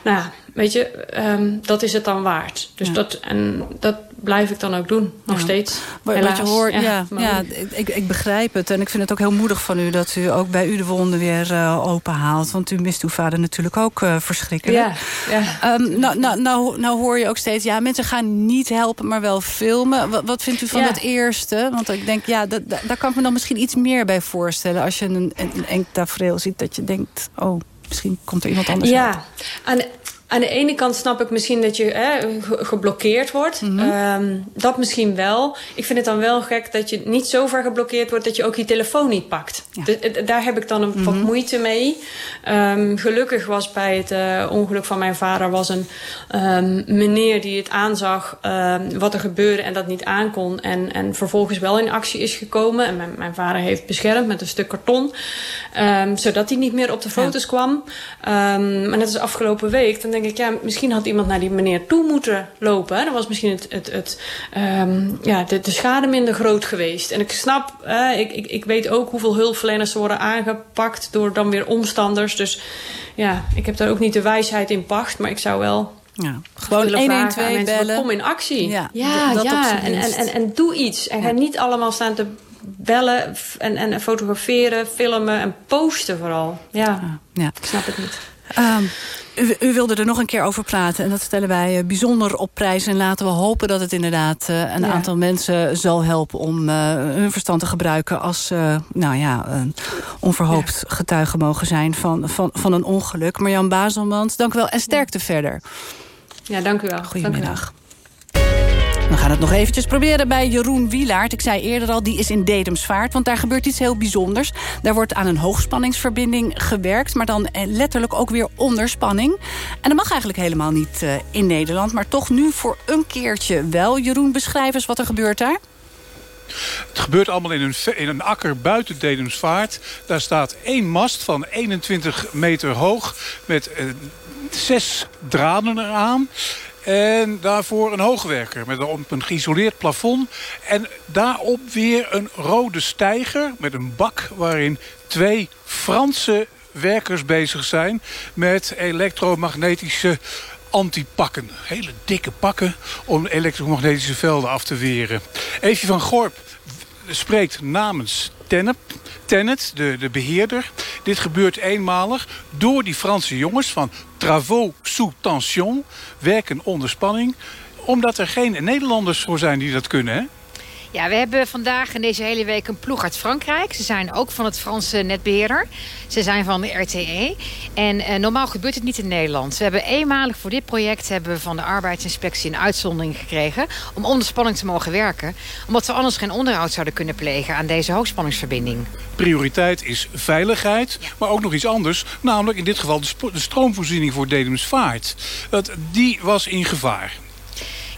Nou ja, weet je, um, dat is het dan waard. Dus Ja. dat, en dat blijf ik dan ook doen, nog Ja. steeds. Helaas. wat je hoort, ja, ja, ik, ik begrijp het. En ik vind het ook heel moedig van u dat u ook bij u de wonden weer uh, open haalt. Want u mist uw vader natuurlijk ook uh, verschrikkelijk. Ja. Um, nou, nou, nou, nou hoor je ook steeds, ja, mensen gaan niet helpen, maar wel filmen. Wat, wat vindt u van het eerste? Want ik denk, ja, dat, dat- daar kan ik me dan misschien iets meer bij voorstellen. Als je een, een eng tafereel ziet, dat je denkt, oh, misschien komt er iemand anders uit. Ja, aan, de ene kant snap ik misschien dat je hè, geblokkeerd wordt. Ehm, dat misschien wel. Ik vind het dan wel gek dat je niet zo ver geblokkeerd wordt... dat je ook je telefoon niet pakt. Eh, daar heb ik dan een wat moeite mee. Ehm, gelukkig was bij het uh, ongeluk van mijn vader... was een um, meneer die het aanzag wat er gebeurde en dat niet aankon. En, en vervolgens wel in actie is gekomen. En mijn, mijn vader heeft beschermd met een stuk karton. zodat hij niet meer op de foto's kwam. maar net als afgelopen week... Dan denk ik, ja, misschien had iemand naar die meneer toe moeten lopen. Dan was misschien het, het, het, um, ja, de, de, schade minder groot geweest. En ik snap, ik, ik, ik weet ook hoeveel hulpverleners worden aangepakt door dan weer omstanders. Dus ja, ik heb daar ook niet de wijsheid in pacht. Maar ik zou wel ja, gewoon 112 bellen. Kom in actie. Ja, ja, dat ja. En, en, en, en doe iets. En ga niet allemaal staan te bellen en, en fotograferen, filmen en posten vooral. Ja, ja. ik snap het niet. Um, u, u, wilde er nog een keer over praten. En dat stellen wij eh, bijzonder op prijs. En laten we hopen dat het inderdaad uh, een aantal mensen zal helpen... om uh, hun verstand te gebruiken als nou ja, onverhoopt ja. getuige mogen zijn van, van, van een ongeluk. Marjan Bazelmans, dank u wel en sterkte verder. Ja, dank u wel. Goedemiddag. We gaan het nog eventjes proberen bij Jeroen Wielaert. Ik zei eerder al, die is in Dedemsvaart. Want daar gebeurt iets heel bijzonders. Daar wordt aan een hoogspanningsverbinding gewerkt. Maar dan eh, letterlijk ook weer onder spanning. En dat mag eigenlijk helemaal niet uh, in Nederland. Maar toch nu voor een keertje wel. Jeroen, beschrijf eens wat er gebeurt daar. Het gebeurt allemaal in een, in een akker buiten Dedemsvaart. Daar staat één mast van 21 meter hoog... met uh, zes draden eraan. En daarvoor een hoogwerker met een, een geïsoleerd plafond. En daarop weer een rode steiger met een bak waarin twee Franse werkers bezig zijn met elektromagnetische antipakken. Hele dikke pakken om elektromagnetische velden af te weren. Eefje van Gorp spreekt namens Tenep, Tenet, de, de beheerder. Dit gebeurt eenmalig door die Franse jongens van Travaux sous tension. Werken onder spanning. Omdat er geen Nederlanders voor zijn die dat kunnen, hè? Ja, we hebben vandaag en deze hele week een ploeg uit Frankrijk. Ze zijn ook van het Franse netbeheerder. Ze zijn van de RTE. En eh, normaal gebeurt het niet in Nederland. We hebben eenmalig voor dit project hebben we van de arbeidsinspectie een uitzondering gekregen... om onder spanning te mogen werken. Omdat we anders geen onderhoud zouden kunnen plegen aan deze hoogspanningsverbinding. Prioriteit is veiligheid, maar ook nog iets anders. Namelijk in dit geval de, de stroomvoorziening voor Dedemsvaart. Dat, die was in gevaar.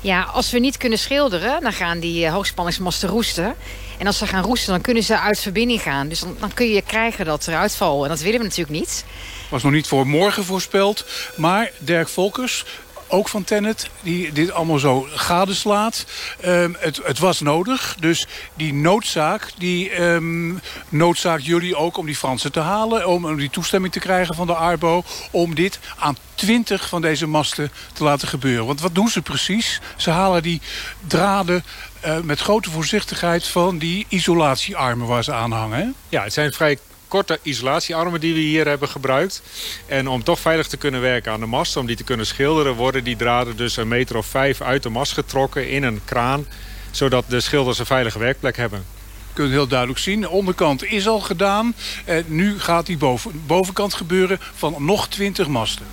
Ja, als we niet kunnen schilderen, dan gaan die uh, hoogspanningsmasten roesten. En als ze gaan roesten, dan kunnen ze uit verbinding gaan. Dus dan, dan kun je krijgen dat er uitval. En dat willen we natuurlijk niet. Was nog niet voor morgen voorspeld. Maar Dirk Volkers, ook van Tennet, die dit allemaal zo gadeslaat. Um, het, het, was nodig, dus die noodzaak, die um, noodzaakt jullie ook om die Fransen te halen... Om, om, die toestemming te krijgen van de ARBO... om dit aan 20 van deze masten te laten gebeuren. Want wat doen ze precies? Ze halen die draden uh, met grote voorzichtigheid van die isolatiearmen waar ze aan hangen. Ja, het zijn vrij korte isolatiearmen die we hier hebben gebruikt. En om toch veilig te kunnen werken aan de mast, om die te kunnen schilderen... worden die draden dus een meter of vijf uit de mast getrokken in een kraan... zodat de schilders een veilige werkplek hebben Je kunt heel duidelijk zien. De onderkant is al gedaan. En nu gaat die boven, bovenkant gebeuren van nog 20 masten.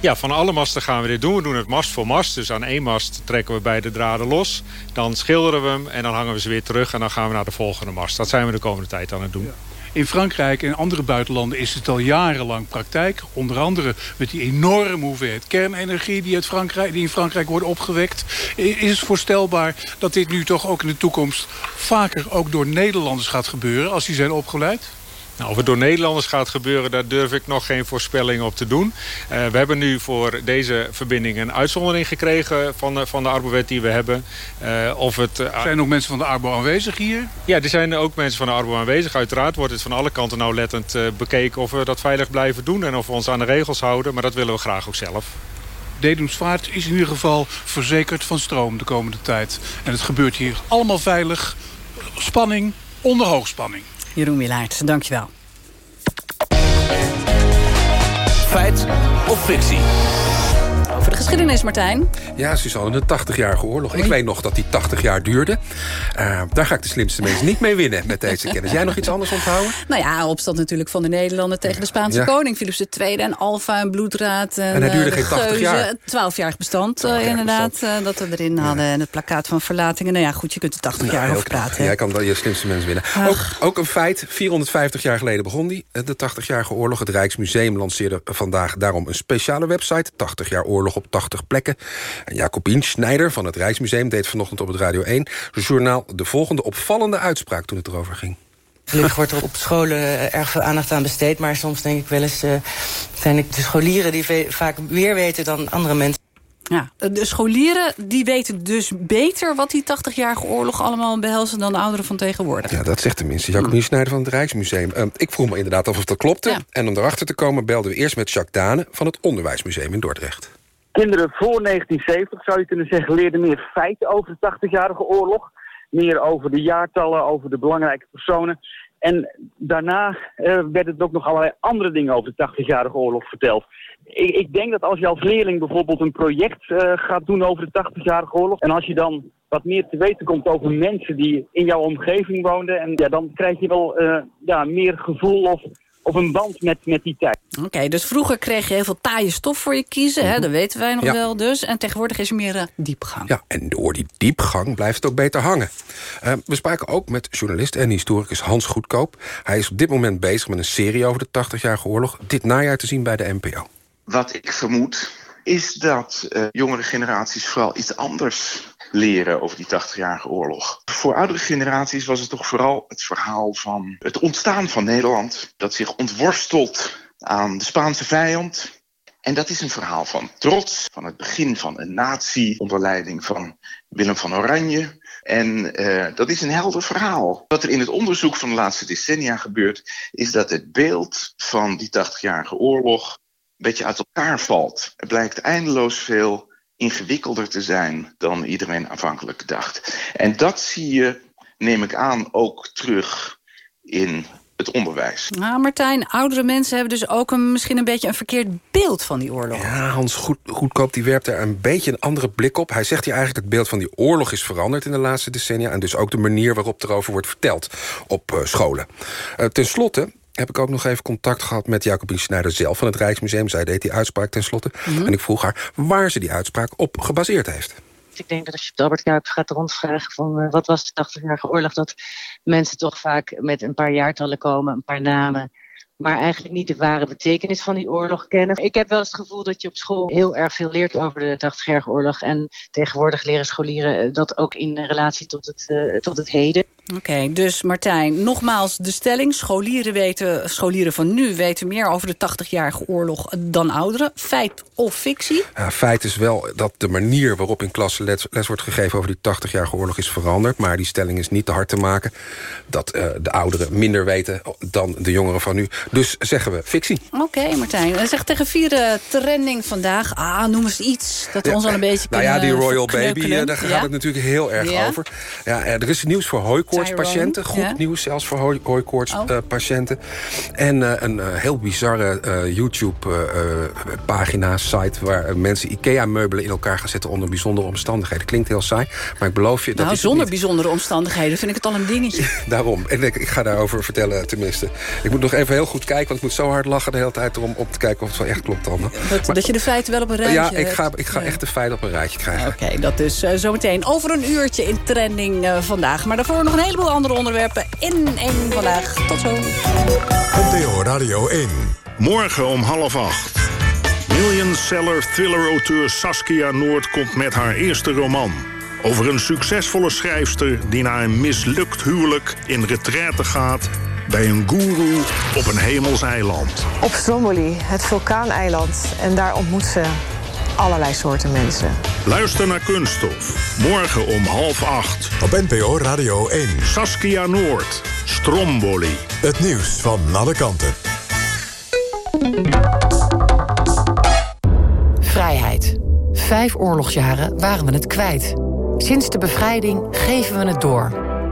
Ja, van alle masten gaan we dit doen. We doen het mast voor mast. Dus aan één mast trekken we beide draden los. Dan schilderen we hem en dan hangen we ze weer terug. En dan gaan we naar de volgende mast. Dat zijn we de komende tijd aan het doen. Ja. In Frankrijk en andere buitenlanden is het al jarenlang praktijk. Onder andere met die enorme hoeveelheid kernenergie die, uit Frankrijk, in Frankrijk wordt opgewekt. Is het voorstelbaar dat dit nu toch ook in de toekomst vaker ook door Nederlanders gaat gebeuren als die zijn opgeleid? Nou, of het door Nederlanders gaat gebeuren, daar durf ik nog geen voorspelling op te doen. Uh, we hebben nu voor deze verbinding een uitzondering gekregen van de, van de Arbowet die we hebben. Uh, of het, uh, zijn ook mensen van de Arbo aanwezig hier? Ja, er zijn ook mensen van de Arbo aanwezig. Uiteraard wordt het van alle kanten nauwlettend bekeken of we dat veilig blijven doen en of we ons aan de regels houden. Maar dat willen we graag ook zelf. Dedemsvaart is in ieder geval verzekerd van stroom de komende tijd. En het gebeurt hier allemaal veilig. Spanning onder hoogspanning. Jeroen Wilaert, dankjewel. Feit of fictie? Geschiedenis, Martijn. Ja, Suzanne, de 80-jarige oorlog. Ik weet nog dat die 80 jaar duurde. Uh, daar ga ik de slimste mensen niet mee winnen met deze kennis. Jij nog iets anders onthouden? Nou ja, opstand natuurlijk van de Nederlanden tegen de Spaanse ja. koning. Philips II en Alfa en Bloedraad. En, en hij duurde geen 80 jaar. 12-jarig bestand, uh, inderdaad. Dat we erin hadden. En het plakkaat van verlatingen. Nou ja, goed, je kunt er 80 nou, jaar over praten. Jij kan wel je slimste mensen winnen. Ook, ook, een feit, 450 jaar geleden begon die. De 80-jarige oorlog. Het Rijksmuseum lanceerde vandaag daarom een speciale website. 80 jaar oorlog op 80 plekken. En Jacobien Schneider van het Rijksmuseum deed vanochtend op het Radio 1... journaal de volgende opvallende uitspraak toen het erover ging. Gelukkig wordt er op scholen erg veel aandacht aan besteed... maar soms denk ik wel eens... Uh, zijn de scholieren die vaak meer weten dan andere mensen. Ja, de scholieren die weten dus beter wat die 80-jarige oorlog allemaal behelzen dan de ouderen van tegenwoordig. Ja, dat zegt tenminste Jacobien hm. Snijder van het Rijksmuseum. Uh, ik vroeg me inderdaad of dat klopte. Ja. En om erachter te komen belden we eerst met Jacques Dane van het Onderwijsmuseum in Dordrecht. Kinderen voor 1970, zou je kunnen zeggen, leerden meer feiten over de 80-jarige oorlog. Meer over de jaartallen, over de belangrijke personen. En daarna uh, werden er ook nog allerlei andere dingen over de 80-jarige oorlog verteld. Ik, ik, denk dat als je als leerling bijvoorbeeld een project uh, gaat doen over de 80-jarige oorlog... en als je dan wat meer te weten komt over mensen die in jouw omgeving woonden... En, ja, dan krijg je wel uh, ja, meer gevoel of of een band met, met die tijd. Oké, dus vroeger kreeg je heel veel taaie stof voor je kiezen. Hè? Mhm. Dat weten wij nog wel dus. En tegenwoordig is er meer uh, diepgang. Ja, en door die diepgang blijft het ook beter hangen. Uh, we spraken ook met journalist en historicus Hans Goedkoop. Hij is op dit moment bezig met een serie over de 80-jarige oorlog. Dit najaar te zien bij de NPO. Wat ik vermoed is dat uh, jongere generaties vooral iets anders leren over die 80-jarige oorlog. Voor oudere generaties was het toch vooral het verhaal van het ontstaan van Nederland. Dat zich ontworstelt aan de Spaanse vijand. En dat is een verhaal van trots, van het begin van een natie onder leiding van Willem van Oranje. En uh, dat is een helder verhaal. Wat er in het onderzoek van de laatste decennia gebeurt, is dat het beeld van die 80-jarige oorlog een beetje uit elkaar valt. Er blijkt eindeloos veel ingewikkelder te zijn dan iedereen aanvankelijk dacht. En dat zie je, neem ik aan, ook terug in het onderwijs. Nou, Martijn, oudere mensen hebben dus ook een, misschien een beetje een verkeerd beeld van die oorlog. Ja, Hans Goed, Goedkoop die werpt er een beetje een andere blik op. Hij zegt hier eigenlijk het beeld van die oorlog is veranderd in de laatste decennia... en dus ook de manier waarop erover wordt verteld op uh, scholen. Uh, ten slotte heb ik ook nog even contact gehad met Jacobien Schneider zelf van het Rijksmuseum. Zij deed die uitspraak tenslotte. Mm -hmm. En ik vroeg haar waar ze die uitspraak op gebaseerd heeft. Ik denk dat als je het Albert Kuip gaat rondvragen van uh, wat was de 80-jarige oorlog, dat mensen toch vaak met een paar jaartallen komen, een paar namen maar eigenlijk niet de ware betekenis van die oorlog kennen. Ik heb wel eens het gevoel dat je op school heel erg veel leert over de 80-jarige oorlog. En tegenwoordig leren scholieren dat ook in relatie tot het, uh, tot het heden. Oké, okay, dus Martijn, nogmaals de stelling. Scholieren, weten, scholieren van nu weten meer over de 80-jarige oorlog dan ouderen. Feit of fictie? Ja, feit is wel dat de manier waarop in klassen les, les wordt gegeven... over die 80-jarige oorlog is veranderd. Maar die stelling is niet te hard te maken. Dat uh, de ouderen minder weten dan de jongeren van nu. Dus zeggen we fictie. Oké, okay, Martijn. Zeg tegen vierde trending vandaag. Ah, noem eens iets dat we ons al een beetje Nou ja, die Royal. Baby, daar gaat het natuurlijk heel erg over. Ja, er is nieuws voor hooikoortspatiënten. Goed nieuws zelfs voor hooikoortspatiënten. Oh. Uh, en uh, een uh, heel bizarre YouTube-pagina, site... waar mensen IKEA-meubelen in elkaar gaan zetten onder bijzondere omstandigheden. Klinkt heel saai, maar ik beloof je... Dat nou, is zonder bijzondere omstandigheden vind ik het al een dingetje. Daarom. En ik, ik ga daarover vertellen tenminste. Ik moet nog even heel goed kijken, want ik moet zo hard lachen de hele tijd... om, om te kijken of het wel echt klopt dan. Dat, maar, dat je de feiten wel op een rijtje Ja, ik ga, ik ga echt de feiten op een rijtje krijgen. Oké, okay, dat dus uh, zometeen over een uurtje in trending uh, vandaag. Maar daarvoor nog een heleboel andere onderwerpen in één vandaag. Tot zo. NPO Radio 1. Morgen om half acht. Millionseller thriller-auteur Saskia Noord komt met haar eerste roman. Over een succesvolle schrijfster die na een mislukt huwelijk in retraite gaat bij een goeroe op een hemels eiland. Op Stromboli, het vulkaaneiland. En daar ontmoet ze allerlei soorten mensen. Luister naar Kunststof. Morgen om half acht. Op NPO Radio 1. Saskia Noord. Stromboli. Het nieuws van alle kanten. Vrijheid. Vijf oorlogsjaren waren we het kwijt. Sinds de bevrijding geven we het door.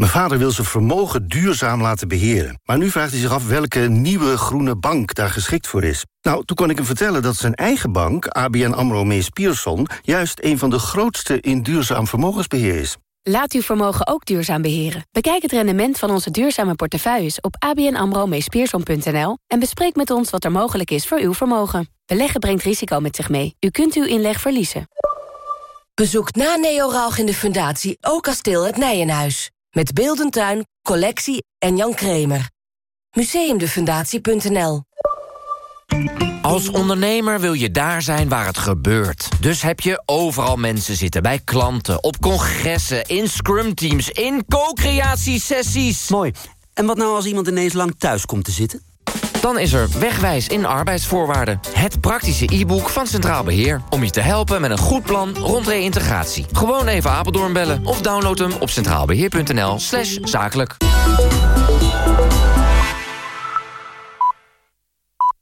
Mijn vader wil zijn vermogen duurzaam laten beheren. Maar nu vraagt hij zich af welke nieuwe groene bank daar geschikt voor is. Nou, toen kon ik hem vertellen dat zijn eigen bank, ABN AMRO Mees Pierson... juist een van de grootste in duurzaam vermogensbeheer is. Laat uw vermogen ook duurzaam beheren. Bekijk het rendement van onze duurzame portefeuilles op abnamro en bespreek met ons wat er mogelijk is voor uw vermogen. Beleggen brengt risico met zich mee. U kunt uw inleg verliezen. Bezoek na Neo Rauch in de Fundatie ook kasteel het Nijenhuis. Met Beeldentuin, Collectie en Jan Kremer. Museumdefundatie.nl Als ondernemer wil je daar zijn waar het gebeurt. Dus heb je overal mensen zitten. Bij klanten, op congressen, in scrumteams, in co-creatiesessies. Mooi. En wat nou als iemand ineens lang thuis komt te zitten? Dan is er Wegwijs in arbeidsvoorwaarden. Het praktische e-book van Centraal Beheer. Om je te helpen met een goed plan rond reïntegratie. Gewoon even Apeldoorn bellen of download hem op centraalbeheer.nl slash zakelijk.